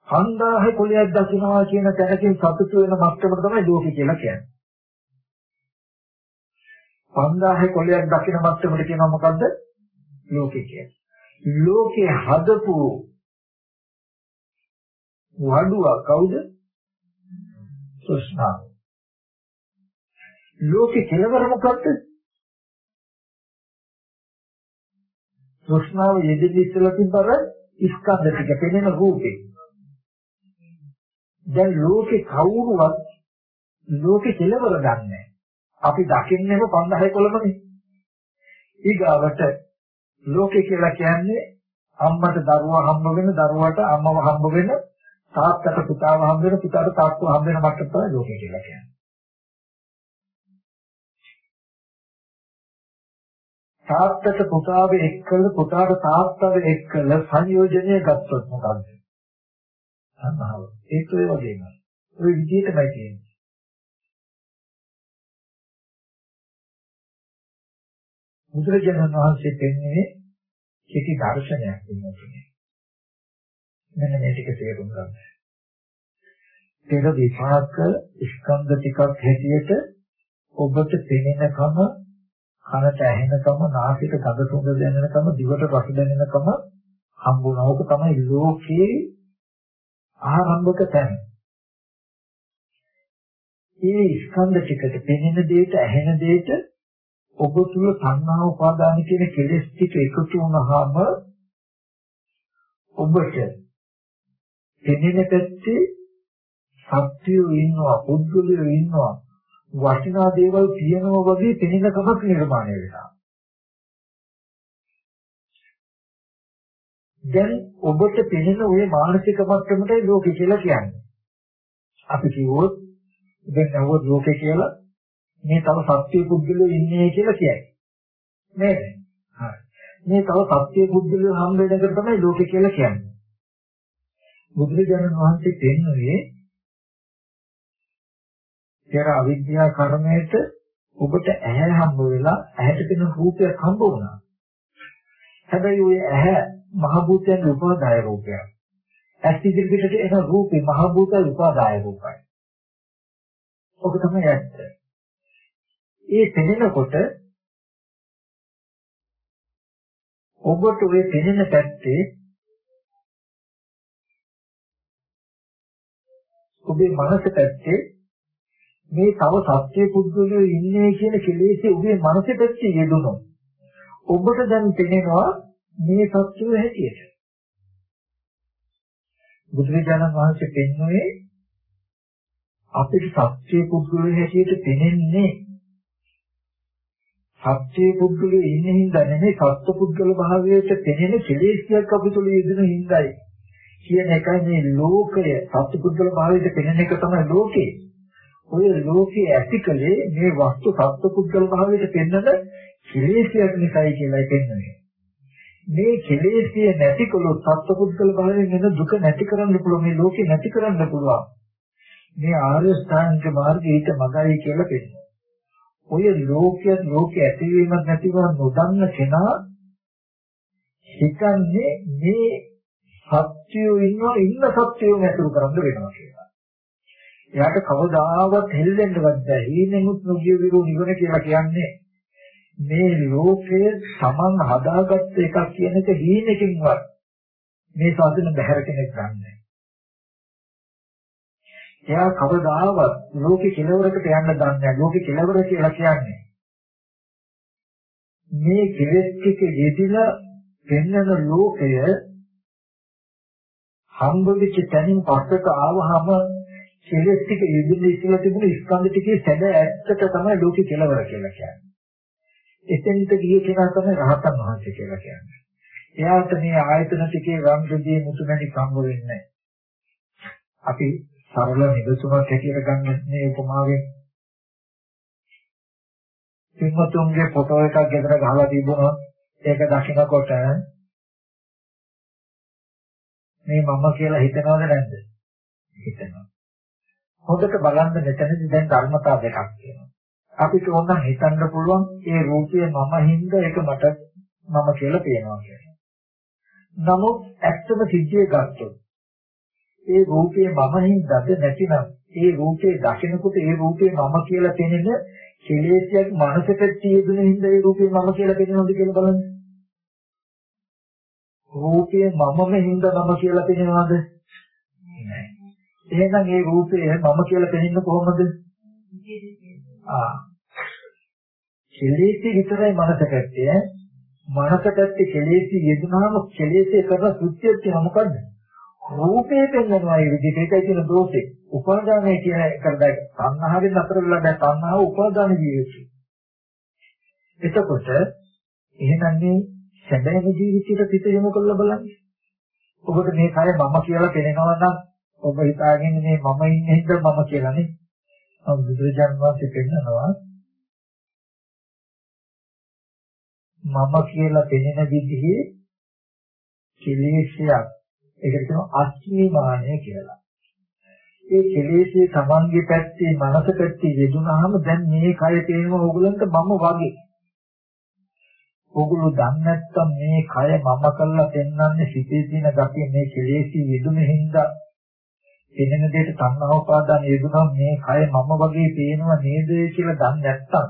5000 කුලියක් දකින්නවා කියන තැනකින් සතුටු වෙන මට්ටමට තමයි ලෝකේ කියලා කියන්නේ 5000 කොලයක් දකින මට්ටමට කියනවා මොකද්ද? ලෝකේ කියන්නේ. ලෝකේ හදපු වඩුව කවුද? සෘෂ්ණාව. ලෝකේ කෙලවර මොකද්ද? සෘෂ්ණාව යෙදෙදි ඉස්සලා තිබ්බර ස්කන්ධ ටික පෙනෙන රූපේ. දැන් ලෝකේ කවුරුවත් ලෝකේ කෙලවර දන්නේ අපි දකින්නේම 5000 කොළමනේ. ඊගාවට ලෝකේ කියලා කියන්නේ අම්මට දරුවා හම්බ වෙන දරුවාට අම්මව හම්බ වෙන තාත්තට පුතාව හම්බ වෙන පුතාට තාත්තව හම්බ වෙන මට්ටම තමයි ලෝකේ කියලා කියන්නේ. තාත්තට පුතාව එක්කල පුතාට තාත්තව එක්කල සංයෝජනය ගත්තොත් මොකක්ද? අන්නහව. ඒක ඒ වගේම. ওই විදිහටමයි කියන්නේ. බුදුරජාණන් වහන්සේ පෙන්වන්නේ කිසි දර්ශනයක් නෙමෙයි. මෙන්න මේ ටික තේරුම් ගන්න. පෙර විපාක ස්කන්ධ ටිකක් හැටියට ඔබට පෙනෙනකම කනට ඇහෙනකම නාසයට ගඳ සුවඳ දැනෙනකම දිවට රස දැනෙනකම හම්බුණා. ඕක තමයි ලෝකේ ආරම්භක තැන. මේ ස්කන්ධ ටිකට පෙනෙන දෙයට ඇහෙන දෙයට ඔබ තුල සංහා උපාදාන කියන කෙලෙස් ටික එකතු වුණාම ඔබට එදින පැත්තේ සත්‍යය ඉන්නවා පුද්ගලයෝ ඉන්නවා වටිනා දේවල් තියෙනවා වගේ පෙනෙන කමක් නිර්මාණය වෙනවා දැන් ඔබට පෙනෙන ওই මානසික මට්ටමටයි ලෝකේ කියලා කියන්නේ අපි කිව්වොත් දැන් නවොත් ලෝකේ කියලා මේ තව සත්‍ය පුද්ගලයෝ ඉන්නේ කියලා කියයි. නේද? හරි. මේ තව සත්‍ය පුද්ගලයෝ හම් වෙන එක තමයි ලෝකේ කියලා කියන්නේ. බුදුරජාණන් වහන්සේ පෙන්වන්නේ පෙර අවිද්‍යා කර්මයට ඔබට ඇහැ හම්බ වෙලා ඇහැට තියෙන රූපයක් හම්බ වුණා. හැබැයි ওই ඇහැ මහ භූතයන්ගේ උපාදාය රූපයක්. ඇස් ඉදිරියට එන රූපේ මහ භූතය උපාදාය රූපයි. ඔක තමයි ඇත්ත. ඒ පෙනෙනකොට ඔබට ඔය පෙනෙන පැත්තේ ඔබේ මනස පැත්තේ මේ තව සත්‍ය පුද්ගලයෝ ඉන්නේ කියන කෙලෙසේ ඔබේ මනස පැත්තේ යෙදුණොත් ඔබට දැන් පෙනෙනවා මේ සත්‍යය හැටියට. බුදුරජාණන් වහන්සේ පෙන්වුවේ අපිට සත්‍ය පුද්ගලයෝ හැටියට පෙනෙන්නේ සත්‍ය පුද්ගලයේ ඉන්න හින්දා නෙමෙයි සත්ව පුද්ගල භාවයට පෙනෙන කෙලෙස්යක් අපි තුල යෙදෙන හින්දායි. කියන එකයි මේ ලෝකය සත්ව පුද්ගල භාවයට පෙනෙන එක තමයි ලෝකේ. ඔය ලෝකයේ ඇතිකලේ මේ වස්තු සත්ව පුද්ගල භාවයට පෙන්නන කෙලෙස්යක් නිසායි කියලා පෙන්වන්නේ. මේ කෙලෙස්ය නැතිකොලොත් සත්ව පුද්ගල භාවයෙන් එන දුක නැති කරන්න පුළුවන් මේ ලෝකේ නැති කරන්න පුළුවන්. මේ ආර්ය ස්ථානික මාර්ගය ඊට මගයි කියලා පෙන්නනවා. ඔය ලෝකයේ ලෝකයේ ඇතිවීමක් නැතිවම නොදන්න කෙනා හිතන්නේ මේ සත්‍යය ඉන්නවා ඉන්න සත්‍යය නැතුරු කරන්න වෙනවා කියලා. එයාට කවදාවත් හෙල්ලෙන්නවත් බැහැ. හීනෙමුත් නොගිය විරු නිවන කියලා කියන්නේ මේ ලෝකයේ Taman හදාගත්ත එකක් කියන එක හීනකින්වත් මේ සාසන බහැර කෙනෙක් ගන්නෑ. එයා කවදාවත් ලෝකේ කෙලවරකට යන්න දන්නේ නැහැ. ලෝකේ කෙලවර කියලා කියන්නේ මේ කෙලෙස් ටික යෙදිලා පෙන්වන ලෝකය හම්බෙච්ච තැනින් පස්සට ආවහම කෙලෙස් ටික යෙදිලා ඉස්සලා තිබුණ ස්කන්ධ ටිකේ සැබෑ ඇත්තට තමයි ලෝකේ කෙලවර කියලා කියන්නේ. එතෙන්ට ගිය කෙනා තමයි රහතන් වහන්සේ කියලා කියන්නේ. එයාට මේ ආයතන ටිකේ රම් දෙදී මුතුමැණි සම්බ වෙන්නේ අපි සරල නිදසුමක් හැටියට ගන්න මේ උපමාවෙන් සිංහතුන්ගේ ෆොටෝ එකක් ගෙදර ගහලා තිබුණොත් ඒක දකිනකොට මේ මම කියලා හිතනවද නැද්ද? හිතනවා. හොඳට බලන්න මෙතනදී දැන් ධර්මතා දෙකක් තියෙනවා. අපිට ඕන හිතන්න පුළුවන් ඒ රූපය මම හින්දා ඒක මට මම කියලා පේනවා කියලා. නමුත් ඇත්තම සිද්ධිය ගත්තොත් ඒ රූපේ මම හින්දාද නැතිනම් ඒ රූපේ දකිනකොට ඒ රූපේ මම කියලා පෙනෙන කෙලෙස්යක් මනසට තියෙන හින්දා ඒ රූපේ මම කියලා පෙනෙනවද කියලා බලන්න. රූපය මමම හින්දා මම කියලා පෙනෙනවද? නැහැ. එහෙනම් ඒ රූපය මම කියලා පෙනෙන්නේ කොහොමද? ආ. කෙලෙස් විතරයි මනසට ඇත්තේ. මනසට ඇත්තේ කෙලෙස් යෙදුනහම කෙලෙස්ේ කරන සුත්‍යය තියෙන මොකද්ද? රූපේ පෙන්වනවා ඒ විදිහට ඒකයි කියන දෝෂේ. උපාදානය කියන එකට දැන් සංහාවෙන් අතර වෙලා දැන් සංහාව උපාදාන ජීවිතය. එතකොට එහෙනම් මේ සැබෑම ජීවිතයට පිට යොමු කරලා බලන්න. ඔබට මේ කය මම කියලා පෙනෙනවා නම් ඔබ හිතාගෙන මේ මම ඉන්නේ හින්දා මම කියලා නේ. බුදුරජාන් වහන්සේ පෙන්නනවා මම කියලා පෙනෙන විදිහේ කෙලෙසයක් ඒකට කියනවා අස්මිමානය කියලා. ඒ කෙලෙසේ තමන්ගේ පැත්තේ මනස පැත්තේ යෙදුනහම දැන් මේ කය තේරෙනවා ඕගලන්ට මම වගේ. ඕගොල්ලෝ දන්නේ නැත්තම් මේ කය මම කරලා පෙන්වන්නේ සිතේ තියෙන gati මේ කෙලෙසේ යෙදුන හින්දා එනෙන දෙයට තණ්හා උපාදාන යෙදුනම මේ කය මම වගේ පේනවා නේද කියලා දන්නේ නැත්තම්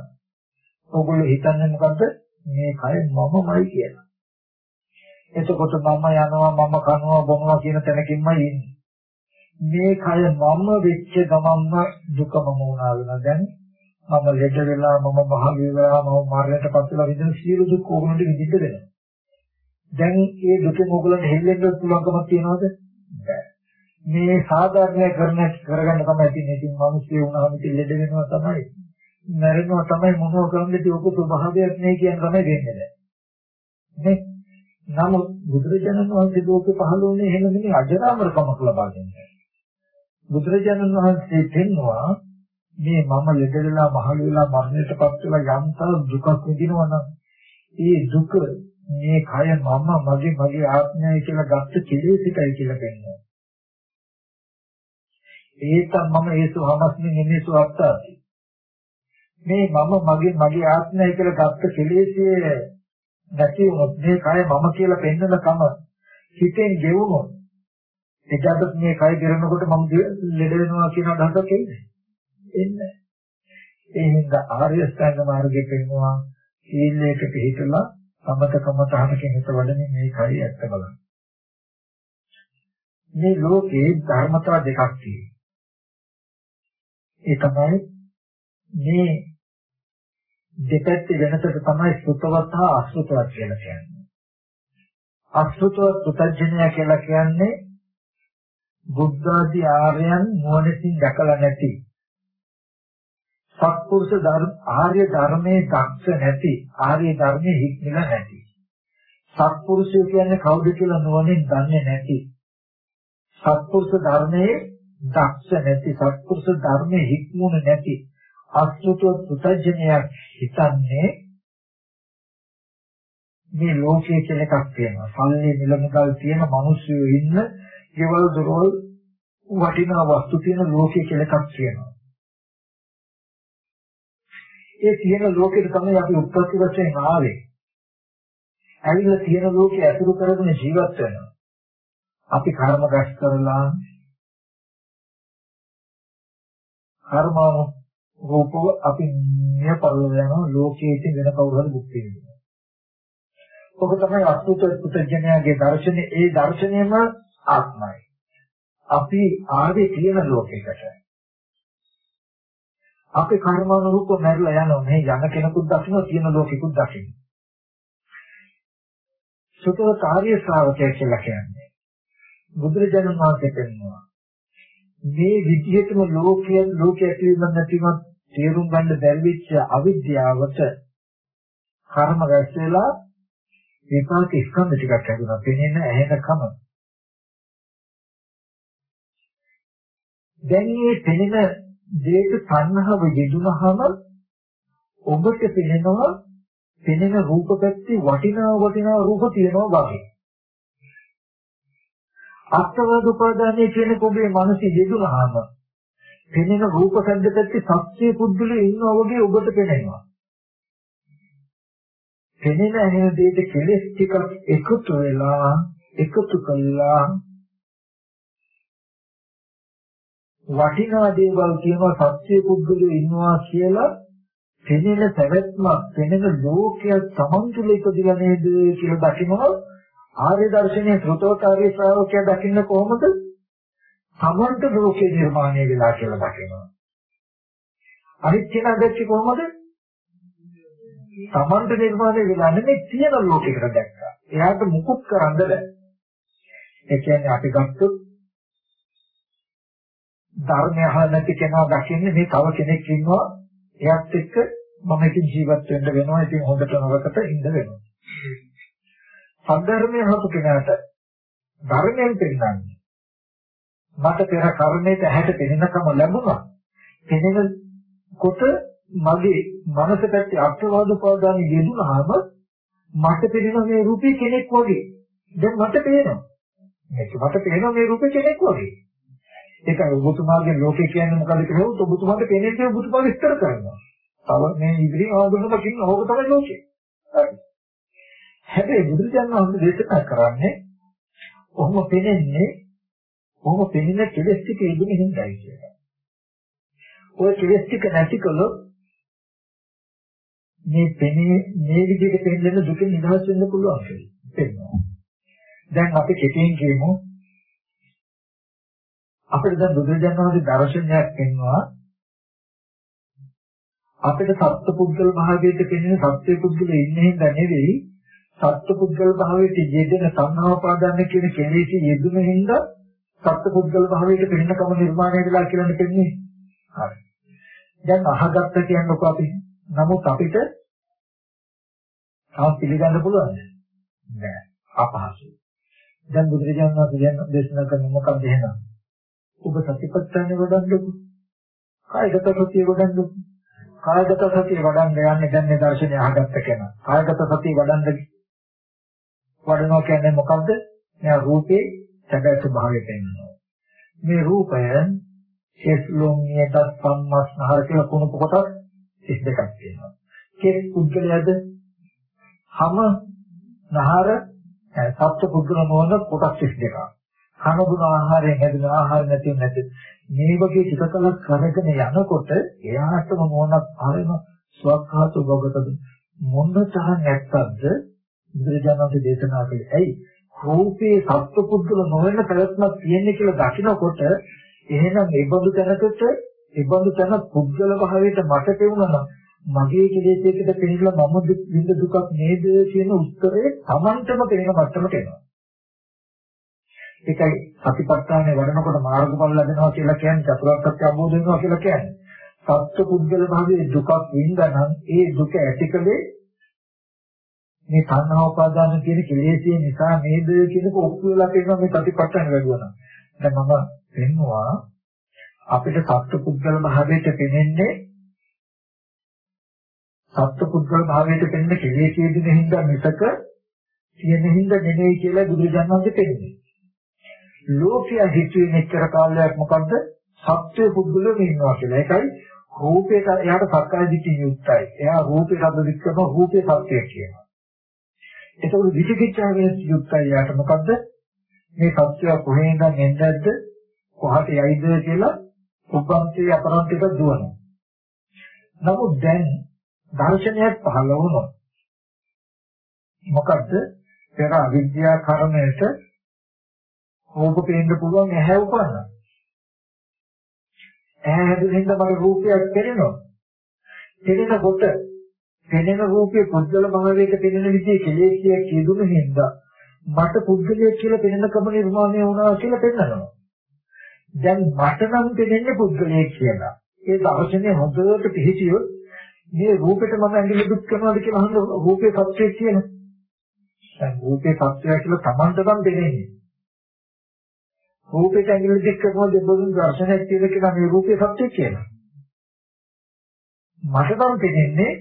ඕගොල්ලෝ හිතන්නේ මොකද්ද මේ කය මමමයි කියලා. එතකොට මම යනවා මම කනවා බොනවා කියන තැනකින්මයි ඉන්නේ. මේ කය මම වෙච්ච ගමන්ම දුකම වුණා වෙනවා. දැන් මම ලෙඩ වෙලා මම මහලු වෙලා මම මරණයටපත් වෙලා විඳින සියලු දුක් ඕගොල්ලන්ට විඳින්න වෙනවා. දැන් ඒ දුකෙන් ඕගොල්ලන්ට හෙල්ලෙන්න පුළුවන්කමක් තියනවද? මේ සාධාරණය කරන කරගන්න තමයි තියෙන්නේ. ඉතින් මිනිස්සු වුණාම ඉතින් ලෙඩ වෙනවා තමයි. මැරෙනවා තමයි මොනව කරන්නද ඔක ස්වභාවයක් නේ කියන තමයි දෙන්නේ. නේ නමුත් බුදුරජාණන් වහන්සේ ලෝකේ පහළ වුණේ එහෙම නෙමෙයි අජරාමරකමක් ලබා දෙන්නේ. බුදුරජාණන් වහන්සේ පෙන්වුවා මේ මම ලෙඩ වෙලා මහලු වෙලා මරණයටපත් වෙලා යම්තර දුකක් විඳිනවා නම් ඒ දුක මේ කය මම මගේ මගේ ආත්මයයි කියලා ගත්ත කෙලෙසිකයි කියලා පෙන්වනවා. ඒකම මම ඒසු හමස්මින් එන්නේසු අත්තාති. මේ මම මගේ මගේ ආත්මයයි කියලා ගත්ත කෙලෙසියේ නැති වුණොත් මේ කය මම කියලා පෙන්නන කම හිතෙන් ගෙවුනොත් එදාට මේ කය ගෙරනකොට මම ලෙඩ වෙනවා කියන අදහසක් එන්නේ එන්නේ ඒ හින්දා ආර්ය ස්ථාංග මාර්ගයේ පෙන්නවා සීලයක පිළිපදලා සමතකම තහනකින් හිත වඩන්නේ මේ කය ඇත්ත බලන්න. මේ ලෝකේ ධර්මතා දෙකක් තියෙනවා. ඒ තමයි මේ දෙපැත්තේ වෙනසට තමයි සුතවත් හා අසුතවත් කියලා කියන්නේ. අසුතවත් පුතඥය කියලා කියන්නේ බුද්ධ ආදී ආර්යයන් මොහොතකින් දැකලා නැති සත්පුරුෂ ධර්ම ආර්ය ධර්මයේ දක්ෂ නැති ආර්ය ධර්මයේ හික්මිලා නැති සත්පුරුෂය කියන්නේ කවුද කියලා නොවනින් දන්නේ නැති සත්පුරුෂ ධර්මයේ දක්ෂ නැති සත්පුරුෂ ධර්මයේ හික්මුනේ නැති අසුතව පුතඥයක් හිතන්නේ මේ ලෝකයේ කියලා එකක් තියෙනවා. සල්ලි මිල මුදල් තියෙන මිනිස්සු ඉන්න, ගෙවල් දොරවල් වටිනා වස්තු තියෙන ලෝකයේ කියලා එකක් තියෙනවා. ඒ තියෙන ලෝකෙට තමයි අපි උත්පත්ති වශයෙන් ආවේ. ඇවිල්ලා තියෙන ලෝකේ අතුරු කරගෙන ජීවත් වෙනවා. අපි කර්ම රැස් කරලා කර්මාව රූපව අපි මෙය පරිල යනවා ලෝකයේ ඉතින් වෙන කවුරු හරි භුක්ති විඳිනවා. ඔබ තමයි අසුත පුතඥයාගේ දර්ශනේ ඒ දර්ශනයම ආත්මයි. අපි ආවේ තියෙන ලෝකයකට. අපි කර්මානුරූපව මැරිලා යනවා. මේ යන කෙනෙකුත් දකින්න තියෙන ලෝකෙකුත් දකින්න. සුතව කාර්ය ශ්‍රාවකය කියලා කියන්නේ. බුදුරජාණන් වහන්සේ කියනවා මේ විදිහටම ලෝකයේ ලෝකයේ ඇතිවීම නැතිවීම තේරුම් ගන්න බැරි වෙච්ච අවිද්‍යාවට කර්ම රැස් වෙලා විපාක ස්කන්ධ ටිකක් හැදුනා. පෙනෙන ඇහෙන කම. දැන් මේ පෙනෙන දේක සංහව යෙදුනහම ඔබට පෙනෙනවා පෙනෙන රූප පැත්තේ වටිනා වටිනා රූප තියෙනවා වගේ. අත්වාද උපාදානයේ කියන ඔබේ මනස යෙදුනහම පෙනෙන රූප සද්ද පැත්තේ සත්‍ය පුද්ගලයෝ ඉන්නවා වගේ ඔබට පෙනෙනවා. පෙනෙන ඇහෙන දෙයට කෙලෙස් ටිකක් එකතු වෙලා එකතු කළා වටිනා දේවල් කියනවා සත්‍ය පුද්ගලයෝ ඉන්නවා කියලා පෙනෙන පැවැත්මක් පෙනෙන ලෝකයක් Taman තුල ඉපදිලා නේද කියලා දකිනවා. ආර්ය දර්ශනයේ ශ්‍රතෝකාරී ශ්‍රාවකයා දකින්න කොහොමද? Tamanට ලෝකේ නිර්මාණය වෙලා කියලා දකිනවා. අනිත් කෙනා දැක්කේ කොහොමද? Tamanට නිර්මාණය වෙලා නෙමෙයි තියෙන ලෝකයකට දැක්කා. එයාට මුකුත් කරන්න බෑ. ඒ කියන්නේ අපි ගත්තොත් ධර්මය අහලා නැති කෙනා දකින්නේ මේ තව කෙනෙක් ඉන්නවා. එයත් එක්ක මම ඉතින් ජීවත් වෙන්න වෙනවා. ඉතින් හොඳට නරකට ඉන්න වෙනවා. සද්ධර්මය හසු කෙනාට ධර්මයෙන් පෙන්නන්නේ. මට පෙර කර්මයට ඇහැට පෙනෙනකම ලැබුණා. පෙනෙන කොට මගේ මනස පැත්තේ අර්ථවාද පවදාන යෙදුනහම මට පෙනෙන මේ රූපේ කෙනෙක් වගේ. දැන් මට පේනවා. මේක මට පේනවා මේ රූපේ කෙනෙක් වගේ. ඒකයි ඔබතුමාගේ ලෝකේ කියන්නේ මොකද කියලා හොත් ඔබතුමාට පේන්නේ ඔබතුමා විස්තර කරනවා. තව මේ ඉදිරිය ආගමක ඉන්න ඕක තමයි ලෝකේ. හරි. හැබැයි බුදුරජාණන් වහන්සේ දේශනා කරන්නේ ඔහොම පේන්නේ ඔහොම පේන කෙලස් ටික ඉදුණු හින්දායි කියලා. ඔය කෙලස් ටික නැතිකොලොත් මේ පෙනේ මේ විදිහට පෙන්නන දුක නිදහස් වෙන්න පුළුවන් කියලා. දැන් අපි කෙටියෙන් කියමු අපිට දැන් බුදුරජාණන් වහන්සේ දර්ශනයක් පෙන්වනවා අපිට සත්පුද්ගල භාවයට පෙනෙන සත්පුද්ගල ඉන්නේ හින්දා නෙවෙයි. සත්පුද්ගල භාවයට යෙදෙන සංහාපාදන්න කියන කෙලෙසි යෙදුන හින්දා සත්පුද්ගල භාවයට පෙනෙනකම නිර්මාණය වෙලා කියලා නෙපෙන්නේ හරි. දැන් අහගත්ත කියන්නකො අපි. නමුත් අපිට තාම පිළිගන්න පුළුවන්ද? නෑ. අපහසුයි. දැන් බුදුරජාණන් වහන්සේ දේශනා කරන මොකක්ද එහෙනම්? ඔබ සතිපට්ඨානෙ වඩන්නකො. කායගත සතිය වඩන්නකො. කායගත සතිය වඩන්න යන්නේ දැන් මේ දර්ශනය අහගත්ත කෙනා. කායගත සතිය වඩන්න වඩනවා කියන්නේ මොකද්ද? මෙයා රූපේ සැබෑ ස්වභාවය පෙන්වනවා. මේ රූපය කෙස්ලොම්ියට සම්මස්නහර කියලා කුණු කොටස් 32ක් තියෙනවා. කෙස් පුද්ගලයාද හැම නහර සත්‍ය පුද්ගල මොන කොටස් 32ක්. කනගුණ ආහාරයෙන් හැදෙන ආහාර නැති නැති මේ වගේ ටිකකලක් කරගෙන යනකොට එයාටම මොනක් හරිම ස්වකහාතු භවතද මොන තරම් නැත්තක්ද? බුදුරජාණන්ගේ දේශනා කළේ ඇයි? රූපේ සත්පුද්ගල නොවන ප්‍රයත්නක් තියෙන්නේ කියලා දකිනකොට එහෙනම් ඒ බඳු තැනකට ඒ බඳු තැන පුද්ගල භාවයට මට පෙවුණා මගේ කෙලෙසයකට පෙන්නලා මම විඳ දුකක් නේද කියන උත්තරේ Tamanටම පෙනෙන මට්ටමට එනවා. ඒකයි සතිපට්ඨානේ වඩනකොට මාර්ගඵල ලැබෙනවා කියලා කියන්නේ චතුරාර්ය සත්‍ය අවබෝධ වෙනවා කියලා කියන්නේ. සත්‍ය පුද්ගල භාවයේ දුකක් වින්දානම් ඒ දුක ඇතිකලේ මේ තණ්හා උපාදාන කියන කෙලෙසිය නිසා නේද කියනක ඔප්පු වෙලා තියෙනවා මේ සතිපට්ඨාන වැඩුවා. දැන් මම පෙන්නවා අපිට සත්‍ය පුද්ගල භාවයට පෙනෙන්නේ සත්‍ය පුද්ගල භාවයට පෙනෙන්නේ කෙලෙසිය දින හින්දා මිසක තියෙන හින්දා නෙමෙයි කියලා බුදුරජාණන් වහන්සේ පෙන්නන්නේ. ලෝකයේ හිතුවේ මෙච්චර කාලයක් මොකද්ද? සත්‍ය පුද්ගලෙ ඉන්නවා කියලා. ඒකයි රූපේට එයාට සක්කාය දිට්ඨිය යුක්තයි. එයා රූපේ රබ්බ වික්‍රම රූපේ සත්‍යය කියනවා. ඒකවල විචිකිච්ඡාවෙන් යුක්තයි. එයාට මොකද්ද? මේ සත්‍යය කොහේ ඉඳන් එන්නේද? කොහට යයිද කියලා උපන්ති අපරන්තික දුවනවා. නමුත් දැන් දර්ශනයක් පහළ වුණොත් මොකද්ද? පෙර අවිද්‍යා කර්මයට ඕක පේන්න පුළුවන් ඇහැ උපන්නා. ඇහැ හැදෙන්න මගේ රූපයක් පෙනෙනවා. පෙනෙනකොට පෙනෙන රූපේ පුද්ගල භාවයක පෙනෙන විදිහේ කෙලෙසියක් කියදුන හින්දා මට පුද්ගලයෙක් කියලා පෙනෙනකම නිර්මාණය වුණා කියලා පෙන්නනවා. දැන් මට නම් පෙනෙන්නේ පුද්ගලයෙක් කියලා. ඒ දර්ශනේ හොඳට පිළිසියොත් මේ රූපෙට මම ඇඟිලි දුක් කරනවාද කියලා අහන රූපේ සත්‍යය කියන. දැන් රූපේ සත්‍යය කියලා Tamanට නම් දෙන්නේ. රූපෙට ඇඟිලි දුක් කරනවා දෙබඳුන් දර්ශනයක් කියලා කියලා මේ රූපේ සත්‍යය කියනවා. මට නම් දෙන්නේ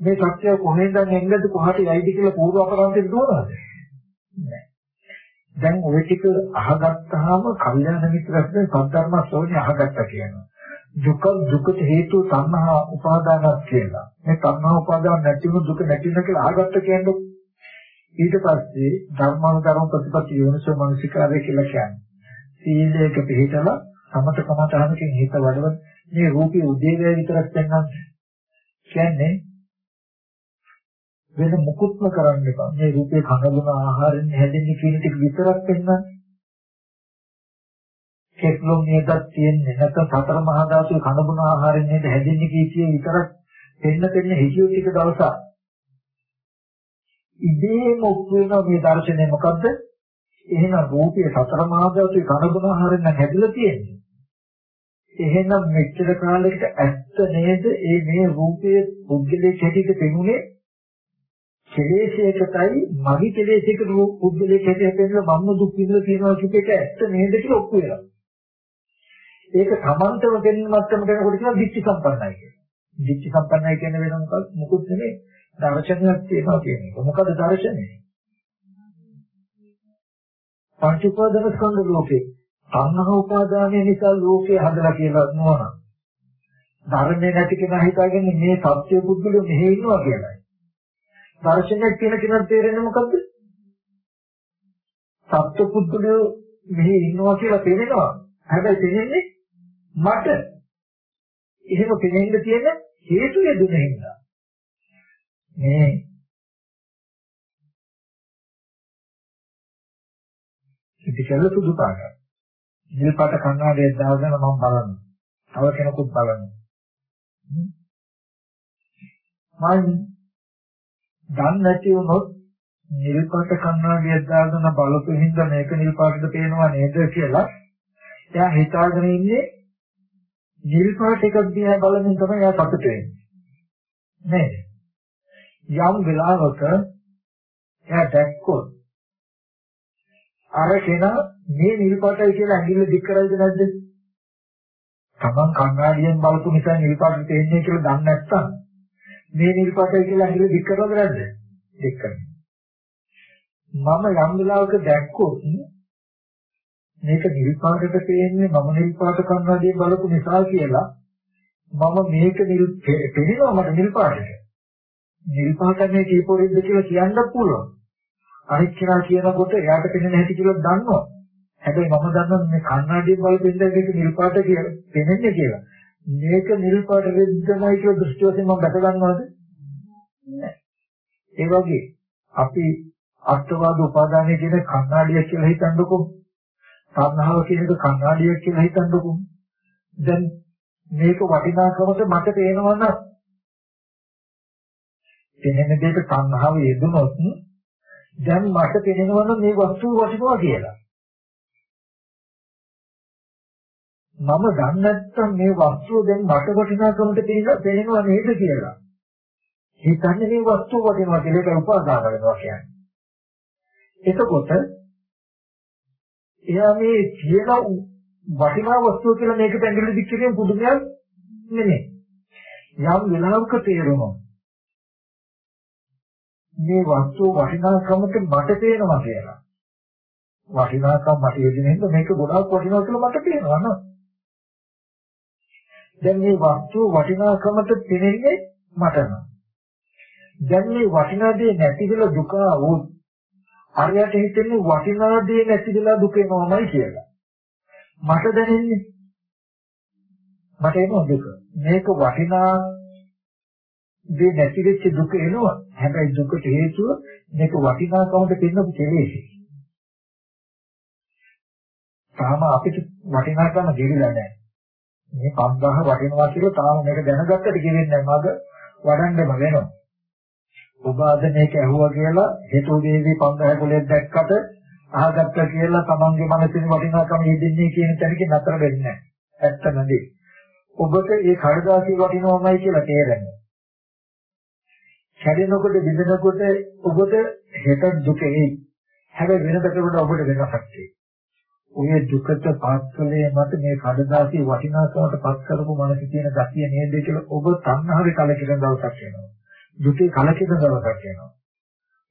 මේ සත්‍යය කොහෙන්ද නැංගද කොහට යයිද කියලා පූර්ව අපරාන්තේ දුවනවාද? නෑ. දැන් ওই ටික අහගත්තාම කල්යාණ මිත්‍රස්නේ සද්ධර්ම ශ්‍රවණය අහගත්තා කියනවා. දුක දුකට හේතුව තණ්හා උපාදානක් කියලා. මේ තණ්හා උපාදාන නැතිව දුක නැති වෙන කියලා අහගත්ත කියන්නේ ඊට පස්සේ ධර්මානුධර්ම ප්‍රතිපත්ති යෝනිසෝ මනසිකාරය කියලා කියන්නේ. සීලයක පිළිතලා සමත කමතහනකින් හිත වඩව මේ රූපී උදේවැය විතරක් පෙන්වන්නේ. කියන්නේ වෙන මුකුත්ම කරන්න එපා. මේ රූපේ කනබුන ආහාරයෙන් හැදෙන්නේ කියන ටික විතරක් පෙන්වන්නේ. කෙස්ලොම් නේදක් තියෙන්නේ නැත්නම් සතර මහා ධාතුවේ කනබුන ආහාරයෙන් නේද හැදෙන්නේ කීකිය විතරක් දෙන්න දෙන්න හිතියෝ ටික දවසක් ඉබේම උත්වෙන මේ දර්ශනය මොකද්ද එහෙනම් රූපයේ සතර මහා ධාතුවේ කනබුන ආහාරයෙන් නම් හැදිලා තියෙන්නේ එහෙනම් මෙච්චර කාලයකට ඇත්ත නේද ඒ මේ රූපයේ පුද්ගලයේ හැටියට පෙනුනේ කෙලෙසයකටයි මගේ කෙලෙසයක පුද්ගලයේ හැටියට පෙන්නලා මම දුක් විඳලා තියෙනවා කියප එක ඇත්ත නේද කියලා ඔප්පු වෙනවා ඒක තමන්ටම දෙන්න මට්ටමට එනකොට කියනවා දිච්ච සම්පන්නයි කියලා. දිච්ච සම්පන්නයි කියන්නේ වෙන මොකක්ද? මොකුත් නෙමෙයි. දර්ශනයක් තියෙනවා කියන එක. මොකද දර්ශනය? පංච උපාදාන ස්කන්ධ ලෝකේ තණ්හා උපාදානය නිසා ලෝකේ හදලා කියලා නෝන. ධර්මයේ නැති කෙනා හිතාගෙන මේ සත්‍ය පුද්ගලෝ මෙහෙ ඉන්නවා කියලායි. දර්ශනයක් කියන කෙනාට තේරෙන්නේ මොකද්ද? සත්‍ය පුද්ගලෝ මෙහෙ ඉන්නවා කියලා තේරෙනවා. හැබැයි තේරෙන්නේ මට එහෙම පෙනෙන්න තියෙන හේතු යෙදුන හින්දා මේ ඉතිකල සුදු පාටයි. නිල් පාට කණ්ණාඩියක් දාගෙන මම බලනවා. තව කෙනෙකුත් බලනවා. මම දන්නේ නැති වුණොත් නිල් පාට කණ්ණාඩියක් දාගෙන බලපු හින්දා මේක නිල් පාටද පේනවා නේද කියලා එයා හිතාගෙන ඉන්නේ නිල් පාට එකක් දිහා බලමින් තමයි එයා සතුට වෙන්නේ. නේද? යම් වෙලාවක එයා දැක්කොත් අර කෙනා මේ නිල් පාටයි කියලා ඇඟිල්ල දික් කරයිද නැද්ද? තමන් කණ්ණාඩියෙන් බලපු නිසා නිල් පාට තේන්නේ කියලා දන්නේ නැත්නම් මේ නිල් පාටයි කියලා ඇඟිල්ල දික් කරවද නැද්ද? දික් කරනවා. මම යම් වෙලාවක දැක්කොත් මේක නිල් පාටට පේන්නේ මම නිල් පාට කන්නඩිය බලපු නිසා කියලා මම මේක නිල් පෙනෙනවා මට නිල් පාටට. නිල් පාට මේ කීපොරිද්ද කියලා කියන්න පුළුවන්. අනිත් කෙනා කියනකොට එයාට පෙනෙන හැටි කියලා දන්නවා. හැබැයි මම දන්නවා මේ කන්නඩිය බලපෙන්න මේක නිල් පාට කියලා පෙනෙන්නේ කියලා. මේක නිල් පාට වෙද්දමයි කියලා දෘෂ්ටි වශයෙන් මම දැක ගන්නවද? නැහැ. ඒ වගේ අපි අත්වාද උපාදානයේ කියන කන්නඩිය කියලා හිතන්නකො තණ්හාව කියන එක කණ්ණාඩියක් කියලා හිතන්නකෝ. දැන් මේක වටිනාකමට මට පේනවා නම් පෙනෙන දෙයක තණ්හාව යෙදුනොත් දැන් මට පේනවා නම් මේ වස්තුව වටිනවා කියලා. මම දන්නේ නැත්නම් මේ වස්තුව දැන් මට වටිනාකමට පේනවා නේද කියලා. හිතන්නේ මේ වස්තුව වටිනවා කියලා ඒක උපාදාන වෙනවා කියන්නේ. එතකොට එයා මේ කියන වටිනා වස්තුව කියලා මේකට ඇඟිලි දික් කියන පුදුමයක් නෙමෙයි. යම් වෙලාවක තේරෙනවා මේ වස්තුව වටිනාකමට මට පේනවා කියලා. වටිනාකම මට යෙදෙනින්ද මේක ගොඩාක් වටිනවා කියලා මට පේනවා නේද? දැන් මේ වස්තුව වටිනාකමට පෙනෙන්නේ මට නම්. දැන් මේ වටිනා දේ නැති වෙලා දුක වුත් හරියට හිතෙන්නේ වටිනා දේ නැති වෙලා දුක එනවාමයි කියලා. මට දැනෙන්නේ මට එනවා දුක. මේක වටිනා දේ නැති වෙච්ච දුක එනවා. හැබැයි දුකට හේතුව මේක වටිනාකමට පින්නපු කෙලෙසි. තාම අපිට වටිනාකම ගෙවිලා නැහැ. මේ 5000 වටිනවා කියලා තාම මේක දැනගත්තට ගෙවෙන්නේ නැහැ. මග වඩන්නම වෙනවා. ඔබ අද මේක ඇහුවා කියලා හේතු දේවි 5000 කුලයක් දැක්කට අහගත්ත කියලා තමන්ගේ මනසින් වටිනාකම යෙදෙන්නේ කියන තැනක නතර වෙන්නේ නැහැ. ඇත්ත නැදී. ඔබට ඒ කඩදාසි වටිනවමයි කියලා තේරෙනවා. කැඩෙනකොට බිඳෙනකොට ඔබට හෙට දුක එයි. හැබැයි වෙනදකට ඔබට වෙනසක් තියෙයි. ඔය දුකට පාත්කලේ මත මේ කඩදාසි වටිනාකමට පත් කරපු මනස තියෙන ගතිය නේද කියලා ඔබ තණ්හාවේ කලකිරෙන දවසක් එනවා. දුකේ කලකිරෙන දවසක් එනවා.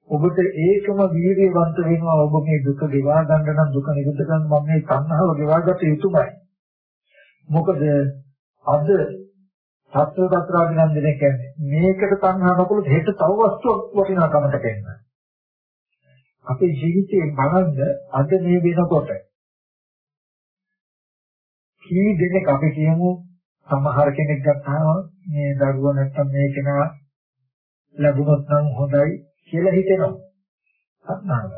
ඔබට ඒකම වීර්යවන්ත වෙනවා ඔබ මේ දුක ගෙවා ගන්න නම් දුක නිරුද්ධ කරන්න මම මේ තණ්හාව ගෙවා ගත යුතුමයි. මොකද අද සත්‍ය දත්‍රාභිනන්දනය කියන්නේ මේකට තණ්හා නොකළොත් හෙට තව වස්තුවක් වටිනාකමට පෙන්නනවා. අපේ ජීවිතේ බලන්න අද මේ වෙනකොට කී දෙනෙක් අපි කියමු සමහර කෙනෙක් ගත්තාම මේ දරුවා නැත්තම් මේ කෙනා ලැබුණොත් නම් හොඳයි කියලා හිතෙනවා. අත්නාග.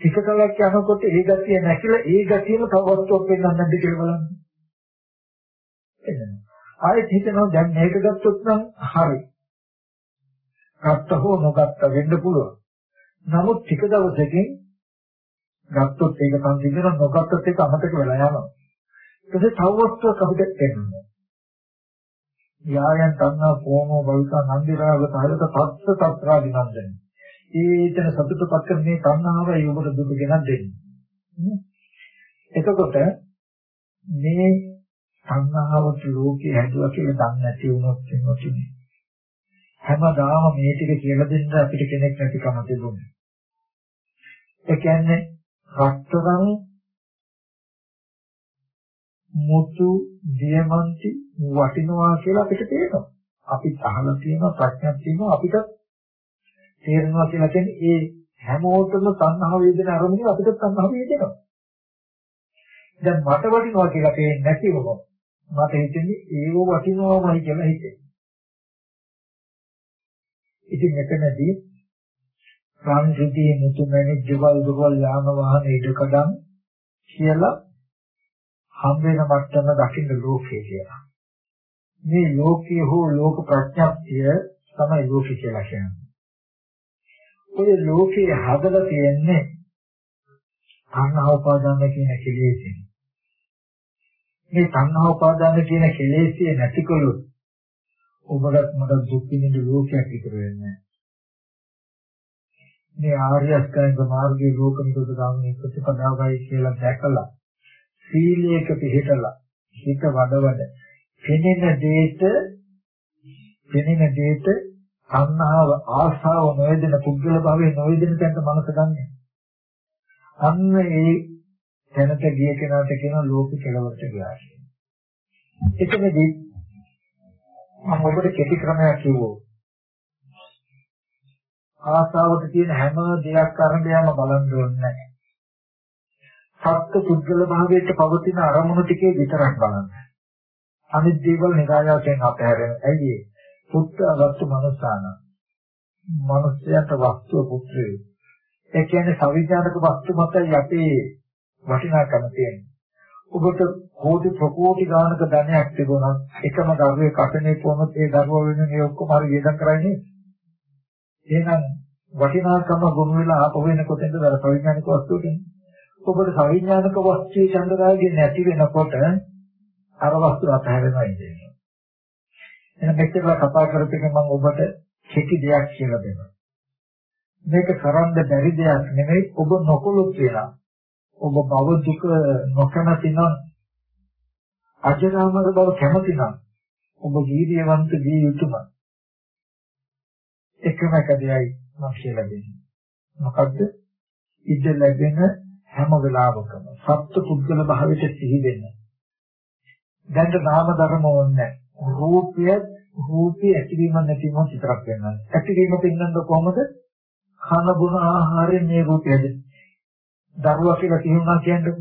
ටික කලක් යනකොට ඒ ගතිය නැතිලා ඒ ගතියම තව වස්තුවක් වෙන්නත් නැද්ද කියලා බලන්න. එතන. ආයෙත් හිතනවා දැන් මේක ගත්තොත් නම් හරි. ගත්ත හෝ නොගත්ත වෙන්න පුළුවන්. නමුත් ටික දවසකින් ගත්තොත් ඒක සංසිඳන නොගත්තොත් ඒක අමතක වෙලා යනවා. ඊට තවවස්තුවක් අපිට එන්නේ. යායන් තණ්හා කොමෝ භවිකා නන්දිරාග සහගත තත්ත්ව තත්‍රා විනන්දන. ඊතන සතුටපත් කරන මේ තණ්හාවයි ඔබට දුක ගෙනත් දෙන්නේ. එතකොට මේ තණ්හාවට ලෝකේ හැදුවා කියලා දන්නේ නැති වුණොත් එන්නේ. හැමදාම මේ ටික කියලා දෙන්න අපිට කෙනෙක් නැතිකම තිබුණේ. ඒ කියන්නේ රත්තරන් මුතු දියමන්ති වටිනවා කියලා අපිට තේරෙනවා. අපි අහලා තියෙනවා ප්‍රඥාවක් තියෙනවා අපිට තේරෙනවා කියලා කියන්නේ ඒ හැමෝටම තණ්හාව වේදන අරමුණේ අපිට තණ්හාව වේදෙනවා. දැන් මට වටිනවා කියලා තේරෙන්නේ නැතිවම මට හිතෙන්නේ ඒව වටිනවමයි කියලා හිතෙනවා. ඉතින් මෙතනදී සංසිද්ධියේ මුතුමැණි ජවල් දුවල් යාන වාහන ඉදකඩම් කියලා හම් වෙන මට්ටම දකින්න ලෝකේ කියලා. මේ ලෝකයේ හෝ ලෝක ප්‍රඥප්තිය තමයි ලෝකේ කියලා කියන්නේ. ඔය ලෝකයේ හදලා තියෙන්නේ තණ්හා උපාදාන කියන කෙලෙසින්. මේ තණ්හා උපාදාන කියන කෙලෙසිය නැතිකොළොත් ඔබට මට දුක් විඳින ලෝකයක් ඉතුරු වෙන්නේ මේ ආර්ය අෂ්ටාංග මාර්ගයේ ලෝක නිරෝධ ගාමී ප්‍රතිපදාවයි කියලා දැකලා සීලයක පිළිතලා හිත වඩවඩ පෙනෙන දෙයට පෙනෙන දෙයට අන්නාව ආශාව නොයදෙන පුද්ගල භාවයේ නොයදෙන තැනට මනස ගන්න. අන්න ඒ තැනට ගිය කෙනාට කියන ලෝක කෙලවරට ගියා කියන. එතනදී මම ඔබට කෙටි ක්‍රමයක් කිව්වෝ. ආශාවට තියෙන හැම දෙයක් අරඹයම බලන්න ඕනේ නැහැ. සත්ත්ව පුද්ගල භාවයට පවතින අරමුණු ටිකේ විතරක් බලන්න. අනිත් දේවල් නිරායාසයෙන් අපහැරෙන. ඇයි ඒ? පුත්‍රවත්තු මනසාන. මනුෂ්‍යයට වස්තුව පුත්‍රය. ඒ කියන්නේ සවිඥානික වස්තු මතයි අපේ වටිනාකම තියෙන්නේ. ඔබට කෝටි ප්‍රකෝටි ගානක ධනයක් තිබුණා එකම දරුවේ කටනේ කොහොමද ඒ දරුවා වෙනුවෙන් ඒ ඔක්කොම හරි වේදම් කරන්නේ එහෙනම් වටිනාකම ගොනු වෙලා ආපහු එන කොතෙන්ද දර සවිඥානික වස්තුවකින් ඔබට සවිඥානික වස්තුවේ චන්දරාගය නැති වෙනකොට අර වස්තු අතහැරෙනවා ඉන්නේ. එහෙනම් මෙච්චර කතා කරපෙක මම ඔබට කෙටි දෙයක් කියලා දෙනවා. මේක කරන්න බැරි දෙයක් නෙමෙයි ඔබ නොකොළොත් කියලා. ඔබ භව දුක නොකැමති නම් අජරාමර බව කැමති නම් ඔබ වීර්යවන්ත විය යුතුමයි. එකම එක දෙයයි මම කියලා දෙන්නේ. මොකද්ද? ඉඳ ලැබෙන හැම වෙලාවකම සත්ත්ව පුද්ගල භාවයට සිහි වෙන්න. දැන් නාම ධර්ම ඕනේ රූපය රූපී ඇතිවීම නැතිවීම විතරක් වෙනවා. ඇතිවීම පින්නන්න කොහොමද? කන බොන ආහාරයෙන් මේ රූපයද. දරුවා කියලා කියනවා කියන්නේ.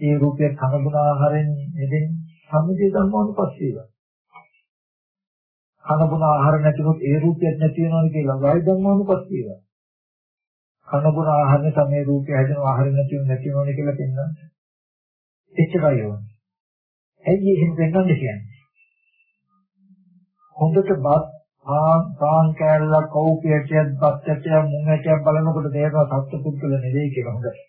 ඒ රූපය කන බොන ආහාරයෙන් නෙදෙන්නේ සම්මිතිය ධර්මානුපස්සීව. කන බොන ආහාර නැතිවොත් ඒ රූපයක් නැති වෙනවා කියලා වයි ධර්මානුපස්සීව. කනගුණ ආහාර තමයි රූපය හැදෙන ආහාර නැති නැති වෙනවනේ කියලා පෙන්වන්නේ. එච්චරයි ඕනේ. ඇයි එහෙම වෙන්නද කියන්නේ? හොඳට බත් ආන් පාන් කෑල්ලක් කවුපියටයක් බත්තටයක් මුංගටයක් බලනකොට තේරෙනවා සත්පුද්ගල නෙවෙයි කියලා හොඳට.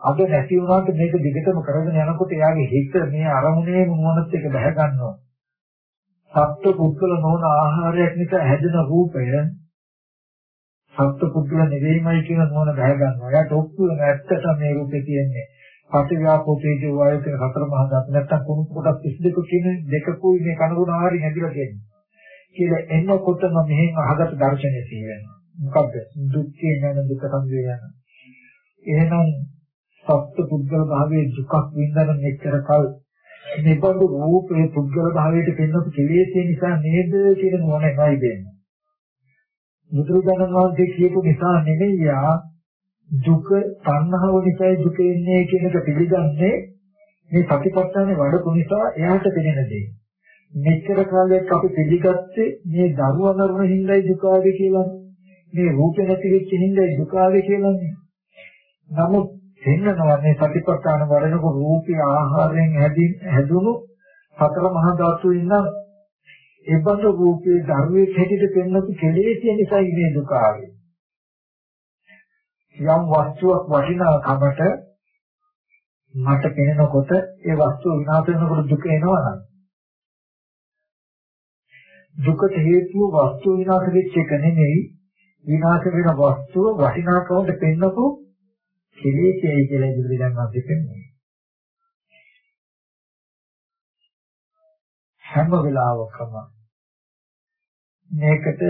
අද නැති වුණාට මේක දිගටම කරගෙන යනකොට එයාගේ හිත මේ අරමුණේ මොනවත් එක බහැ ගන්නවා. සත්පුද්ගල නොවන ආහාරයක් නිසා හැදෙන රූපය සත්පුද්ගල නෙවෙයිමයි කියන මොන බහැ ගන්නවා. එයාට ඔක්කොම ඇත්තට මේ රූපේ තියෙන්නේ. පටිඝාපෝ තේජෝ වායු කියන හතර මහා ධාතු නැත්තම් කුණු කොටස් 32 කියන දෙකකුයි මේ කනගුණ ආහාරي හැදිලා තියෙන්නේ. කියලා එන්නකොටම මෙහෙන් අහගත දර්ශනය තියෙනවා. මොකද්ද? දුක්ඛේ ඥාන දුක සංවේ යන. එහෙනම් සත්‍ය පුද්ගල භාවයේ දුකක් විඳන මෙච්චර කල් නිබඳු රූපේ පුද්ගල භාවයට පෙන්වපු කෙලෙස් නිසා නේද කියන මොනවයි දෙන්නේ. බුදුරජාණන් වහන්සේ කියපු නිසා නෙමෙයි යා දුක තණ්හාව නිසායි දුක එන්නේ කියන එක පිළිගන්නේ මේ සතිපට්ඨානේ වඩපු නිසා එයාට දැනෙන දේ. මෙච්චර කාලයක් අපි පිළිගත්තේ මේ දරුවා මරණ හිඳයි දුක ආවේ කියලා. මේ රූප නැති වෙච්ච හිඳයි දුක ආවේ කියලානේ. නමුත් දෙන්නනවා මේ සතිපට්ඨාන වඩනකොට රූපී ආහාරයෙන් හැදින් හැදුණු සතර මහා ධාතු ඉන්නම් ඒබඳු රූපේ ධර්මයේ හැටියට පෙන්වපු කෙලෙසිය නිසා මේ දුක ආවේ. යම් වස්තුවක් වටිනාකමට මට පෙනෙනකොට ඒ වස්තුව විනාශ වෙනකොට දුක එනවා නම් දුකට හේතුව වස්තු විනාශ වෙච්ච එක නෙමෙයි විනාශ වෙන වස්තුව වටිනාකමට පෙන්නපු කෙලෙසයි කියලා ඉදිරියට ගන්නවා දෙන්නේ. හැම වෙලාවකම මේකට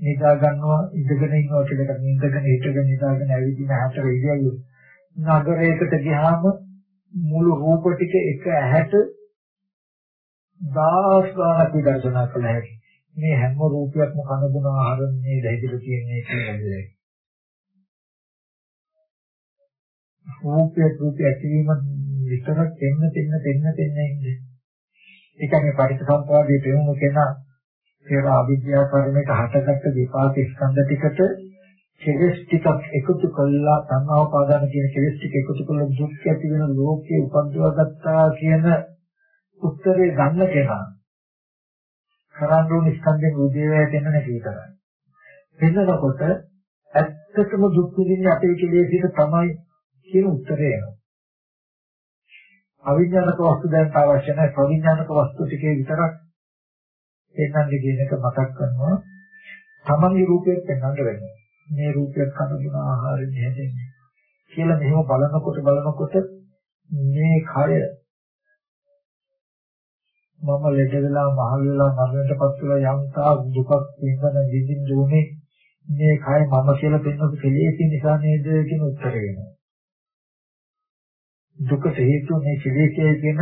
නිදා ගන්නවා ඉඳගෙන ඉන්නවා කියලා නිඳගෙන හිටගෙන නිදාගෙන ඇවිදින හතර ඉරියව්ව නගරයකට ගියාම මුළු රූප ටික එක ඇහැට දාස් ගානක් විදර්ශනා කළ හැකි. මේ හැම රූපයක්ම කනබුන ආහාරන්නේ දැහිදලා තියෙන්නේ කියන්නේ. රූපය රූපය ඇතිවීම විතරක් දෙන්න දෙන්න දෙන්න දෙන්න ඉන්නේ. ඒක මේ පරිසම්පාදයේ පෙවුණු කෙනා ඒවා අවිද්‍යාව කර්මයට හටගත්ත විපාක ස්කන්ධ ටිකට කෙලස් ටිකක් එකතු කළා සංහව පාදාන කියන කෙලස් ටික එකතු කළා දුක් ඇති වෙන ලෝකේ උපද්දවා ගත්තා කියන උත්තරේ ගන්න කෙනා කරන්න ඕන ස්කන්ධෙන් උදේවැය දෙන්න නැති කරන්නේ. එන්නකොට ඇත්තටම දුක් විඳින්නේ අපේ කෙලෙසිට තමයි කියන උත්තරය එනවා. අවිඥානික වස්තු දැන් අවශ්‍ය නැහැ ප්‍රවිඥානික වස්තු ටිකේ විතරක් එන්නන්නේ කියන එක මතක් කරනවා. තමන්ගේ රූපයක් පෙන්වන්න වෙනවා. මේ රූපයක් කනගෙන ආහාරයෙන් හැදෙන්නේ කියලා මෙහෙම බලනකොට බලනකොට මේ කය මම ලෙඩ වෙලා මහල වෙලා මරණයටපත් වෙලා යම් තාක් දුකක් විඳන විඳින්න ඕනේ මේ කය මම කියලා පෙන්වපු කෙලෙස් නිසා නේද කියන උත්තරය වෙනවා. දුකට හේතුව මේ කෙලෙස්යයි කියන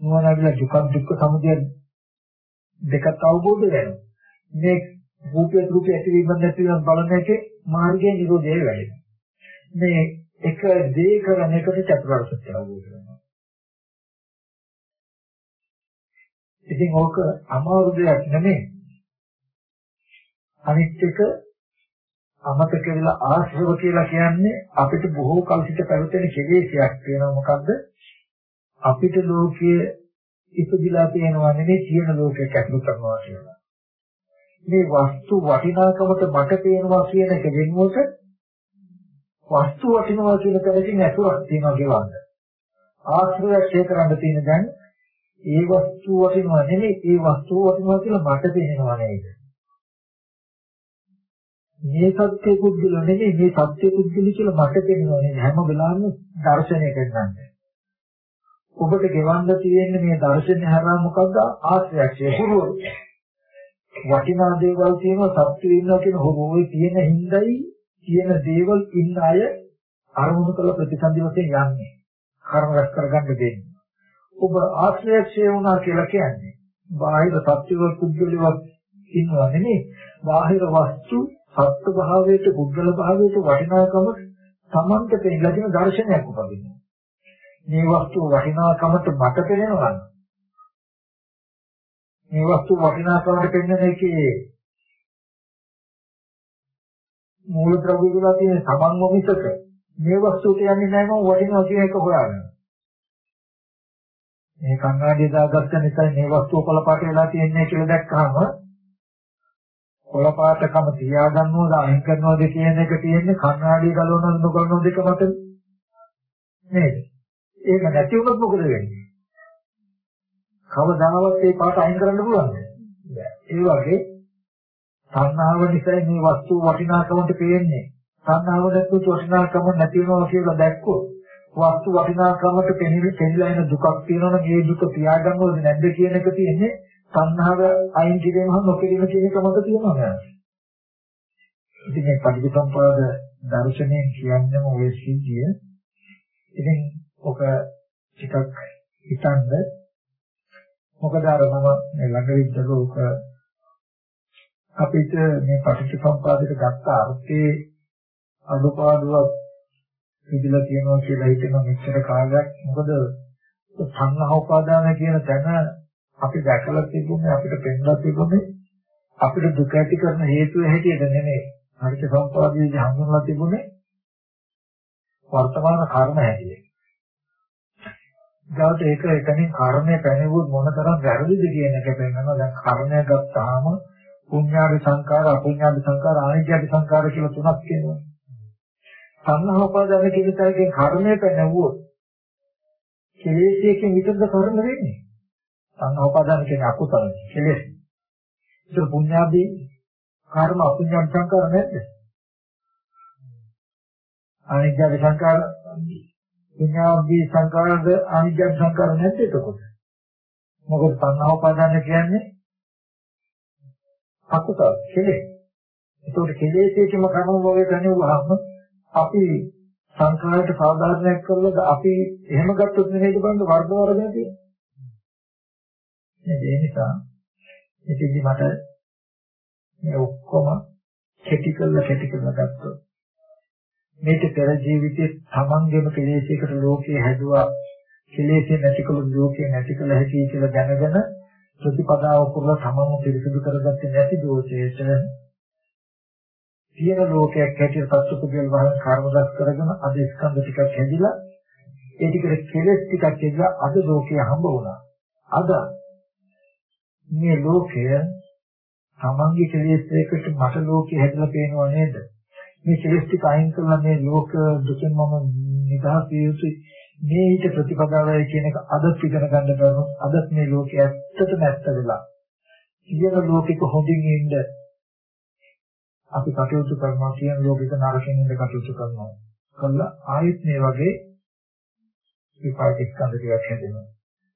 නුවණවිලා දුක දුක්ඛ සමුදය දෙකත් අවබෝධ වෙනවා. මේ රූපය රූපය ඇතිවීම නැතිවීම බලන එකේ මාර්ගයේ නිරෝධය වැඩෙනවා. මේ එක දේ කරන එකට චතුරාර්ය සත්‍ය අවබෝධ වෙනවා. ඉතින් ඕක අමාරු දෙයක් නෙමෙයි. අනිත් එක අමතක වෙලා ආශ්‍රව කියලා කියන්නේ අපිට බොහෝ කල සිට පැවතෙන කෙලෙසයක් වෙනවා මොකද්ද? අපිට ලෝකයේ ඉපදිලා තියෙනවා නෙමෙයි තියෙන ලෝකයක් ඇතුළු කරනවා කියලා. මේ වස්තු වටිනාකමට මට පේනවා කියන එක වෙනුවට වස්තු වටිනවා කියන තැනකින් ඇතුළක් තියෙනවා ගෙවන්න. ආශ්‍රය ක්ෂය කරන්න තියෙන දැන් ඒ වස්තුව වටිනවා නෙමෙයි ඒ වස්තුව වටිනවා කියලා මට පේනවා නේද? මේ සත්‍ය පුද්ගල නෙමෙයි මේ සත්‍ය පුද්ගලි කියලා මට පේනවා නේද? හැම වෙලාවෙම දර්ශනය කරගන්න. ඔබට ගෙවන්න තියෙන මේ දර්ශනය හරහා මොකද්ද ආශ්‍රයක්ෂය හුරුව. වටිනා දේවල් තියෙනවා සත්‍ය ඉන්නවා කියන හොරෝයි තියෙන හිඳයි තියෙන දේවල් ඉන්න අය අරමුණු කළ ප්‍රතිසන්දි වශයෙන් යන්නේ. කර්ම රැස් කරගන්න දෙන්නේ. ඔබ ආශ්‍රයක්ෂය වුණා කියලා කියන්නේ. බාහිර සත්‍යවල පුද්ගලවත් ඉන්නවා නෙමෙයි. බාහිර වස්තු සත්‍ය භාවයට පුද්ගල භාවයට වටිනාකම තමන්ට පෙන්නලා දෙන දර්ශනයක් උපදිනවා. මේ වස්තු වටිනාකමට මට පෙනෙනවා මේ වස්තු වටිනාකමට පෙන්වන එකේ මූල ද්‍රව්‍ය වල තියෙන සමන්ව මිසක මේ වස්තුවට යන්නේ නැහැ මම වටිනවා කියන එක හොයාගන්න. මේ කන්නාඩිය දාගත්ත නිසා මේ වස්තුව කොළපාට වෙලා තියෙන්නේ කියලා දැක්කහම කොළපාටකම තියාගන්නවද අයින් කරනවද කියන එක තියෙන්නේ කන්නාඩිය ගලවනවද නොගලවනවද දෙක මත නේද? ඒක නැති වුණොත් මොකද වෙන්නේ? කවදාවත් ඒ පාට අයින් කරන්න පුළුවන්ද? ඒ වගේ සංහාව නිසා මේ වස්තුව වටිනාකමට පේන්නේ සංහාව දැක්කොත් වටිනාකම නැති වෙනවා කියලා දැක්කොත් වස්තු වටිනාකමට පෙනෙන්නේ පෙන්නලා එන දුකක් තියෙනවනේ මේ දුක තියාගන්නවද නැද්ද කියන එක තියෙන්නේ සංහාව අයින් කිරීමම නොකිරීම කියන එක මත තියෙනවා නේද? ඉතින් මේ පටිච්චසමුප්පාද දර්ශනයෙන් කියන්නේම ඔය සිද්ධිය. ඉතින් ඔක ටිකක් හිතන්න මොකද අර මම ළඟ විද්දක ඔක අපිට මේ පටිච්චසමුපාදයට ගත්ත අර්ථයේ අනුපාදුවක් විදිලා කියනවා කියලා හිතෙන මෙච්චර කාලයක් මොකද සංඝහ උපාදාන කියන තැන අපි දැකලා තිබුණේ අපිට පෙන්ලා තිබුණේ අපිට දුක ඇති කරන හේතුව හැටියට නෙමෙයි හරිත සම්පාදයේ හඳුන්වලා තිබුණේ වර්තමාන කර්ම හැටියට. ඊට ඒක එකකින් කර්මය පැනෙවුවොත් මොනතරම් වැරදිද කියන එක පෙන්වනවා. දැන් කර්මය ගත්තාම පුඤ්ඤාභි සංකාර, අපුඤ්ඤාභි සංකාර, ආනිජ්ජාභි සංකාර කියලා තුනක් තියෙනවා. සංහෝපාදාන කියන තරකේ කර්මයට නැවුවොත් කෙලෙස්යෙන් විතරද කර්ම වෙන්නේ. සංහෝපාදාන කියන්නේ අකුසල කෙලෙස්. ඒක පුණ්‍යාදී කර්ම අපුඤ්ඤම් සංකාර නැද්ද? අනිත්‍ය සංකාර පුණ්‍යාදී සංකාරද අනිත්‍ය සංකාර නැද්ද එතකොට? මොකද සංහෝපාදාන කියන්නේ අකුසල කෙලෙස්. ඒකට කෙලෙස්යේම කර්ම භෝගය කරනවා අපි සංඛාරයට සාධාරණයක් කරලා අපි එහෙම ගත්තොත් නෙවෙයි බලන්න වර්ධ වර්ධන තියෙන්නේ. ඒ නිසා ඉතින් මට මේ ඔක්කොම කෙටි කරලා කෙටි කරලා ගත්තොත් මේක පෙර ජීවිතේ තමන්ගේම කෙලෙසයකට ලෝකේ හැදුවා කෙලෙසේ නැතිකළු ලෝකේ නැතිකළ හැකි කියලා දැනගෙන ප්‍රතිපදාව පුරලා තමන්ව පිරිසිදු කරගත්තේ නැති දෝෂයට තියෙන ලෝකයක් හැටියට සත්පුද්ගල වහන කර්මදස් කරගෙන අද ස්කන්ධ ටිකක් හැදිලා ඒ ටිකට කෙලස් ටිකක් හැදිලා අද ලෝකය හම්බ වුණා. අද මේ ලෝකය තමන්ගේ කෙලෙස් එකට මට ලෝකය හැදලා පේනව නේද? මේ කෙලෙස් ටික අයින් කරලා මේ ලෝක දුකෙන් මම නිදහස් විය යුතුයි. මේ ඊට ප්‍රතිපදාවයි කියන එක අද ඉගෙන ගන්න බැරුණොත් අදත් මේ ලෝකය ඇත්තටම ඇත්ත වෙලා. කියන ලෝකෙක හොඳින් ඉන්න අපි කටයුතු කරනවා කියන ලෝකෙක නරකින් ඉඳ කටයුතු කරනවා. කළා ආයෙත් මේ වගේ විපාක ස්කන්ධ ටිකක් හැදෙනවා.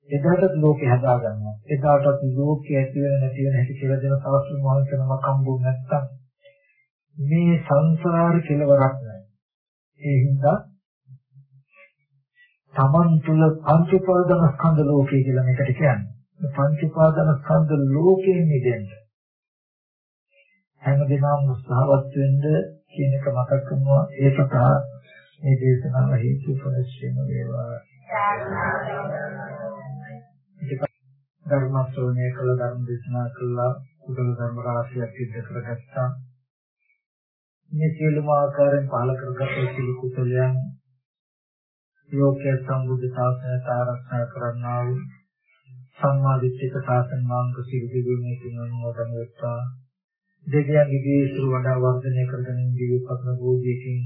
එදාටත් ලෝකේ හදා ගන්නවා. එදාටත් ලෝකයේ ඇති වෙන නැති වෙන හැටි කියලා දෙන සාස්ත්‍ර මහන්සනම කම්බු නැත්තම් මේ සංසාර කෙලවරක් නැහැ. ඒ හින්දා තමන් තුළ පංච උපාදාන ස්කන්ධ ලෝකය කියලා මේකට කියන්නේ. පංච උපාදාන ස්කන්ධ ලෝකයෙන් මිදෙන්න. හැමදෙනාම උත්සාහවත් වෙන්න කියන එක මතක් කරනවා. ඒක තමයි මේ දේශනාව හේතු ප්‍රශ්න වේවා. ධර්ම ශ්‍රවණය කළ ධර්ම දේශනා කළා කුසල ධර්ම රාශියක් සිද්ධ කරගත්තා. මේ සියලුම ආකාරයෙන් පහල කරගත් සියලු කුසලයන් ලෝකයේ සම්බුද්ධ ශාසනය ආරක්ෂා කරන්නා වූ සම්මා දිට්ඨික ශාසන මාංග සිල් දිගුනේ තුනම වදන් වෙත්තා දෙවියන්ගේ දීසුර වඩා වර්ධනය කරගෙන ජීවිතපත්න භෝගියකින්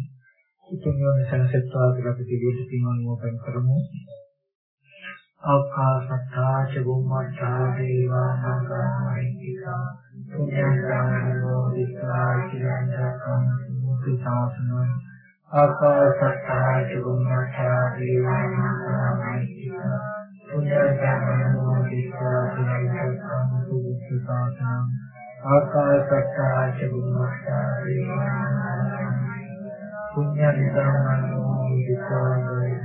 උතුම් වන සනසත්වා කියලා අපි දෙවියන් පින්වන් මොකෙන් කරමු. ආකාශත්තා චුම්මත්තා දේවා මංගලයිතිකා පුඤ්ඤාන්තනෝ දිස්සා කිරණ්ඩකම් සුසාසන ආකාශත්තා චුම්මත්තා දේවා මංගලයිතිකා පුඤ්ඤාන්තනෝ දිස්සා කිරණ්ඩකම් සුසාසන ආකාශත්තාච බුම්මස්සාරේ පුඤ්ඤ විදානං විසාරේ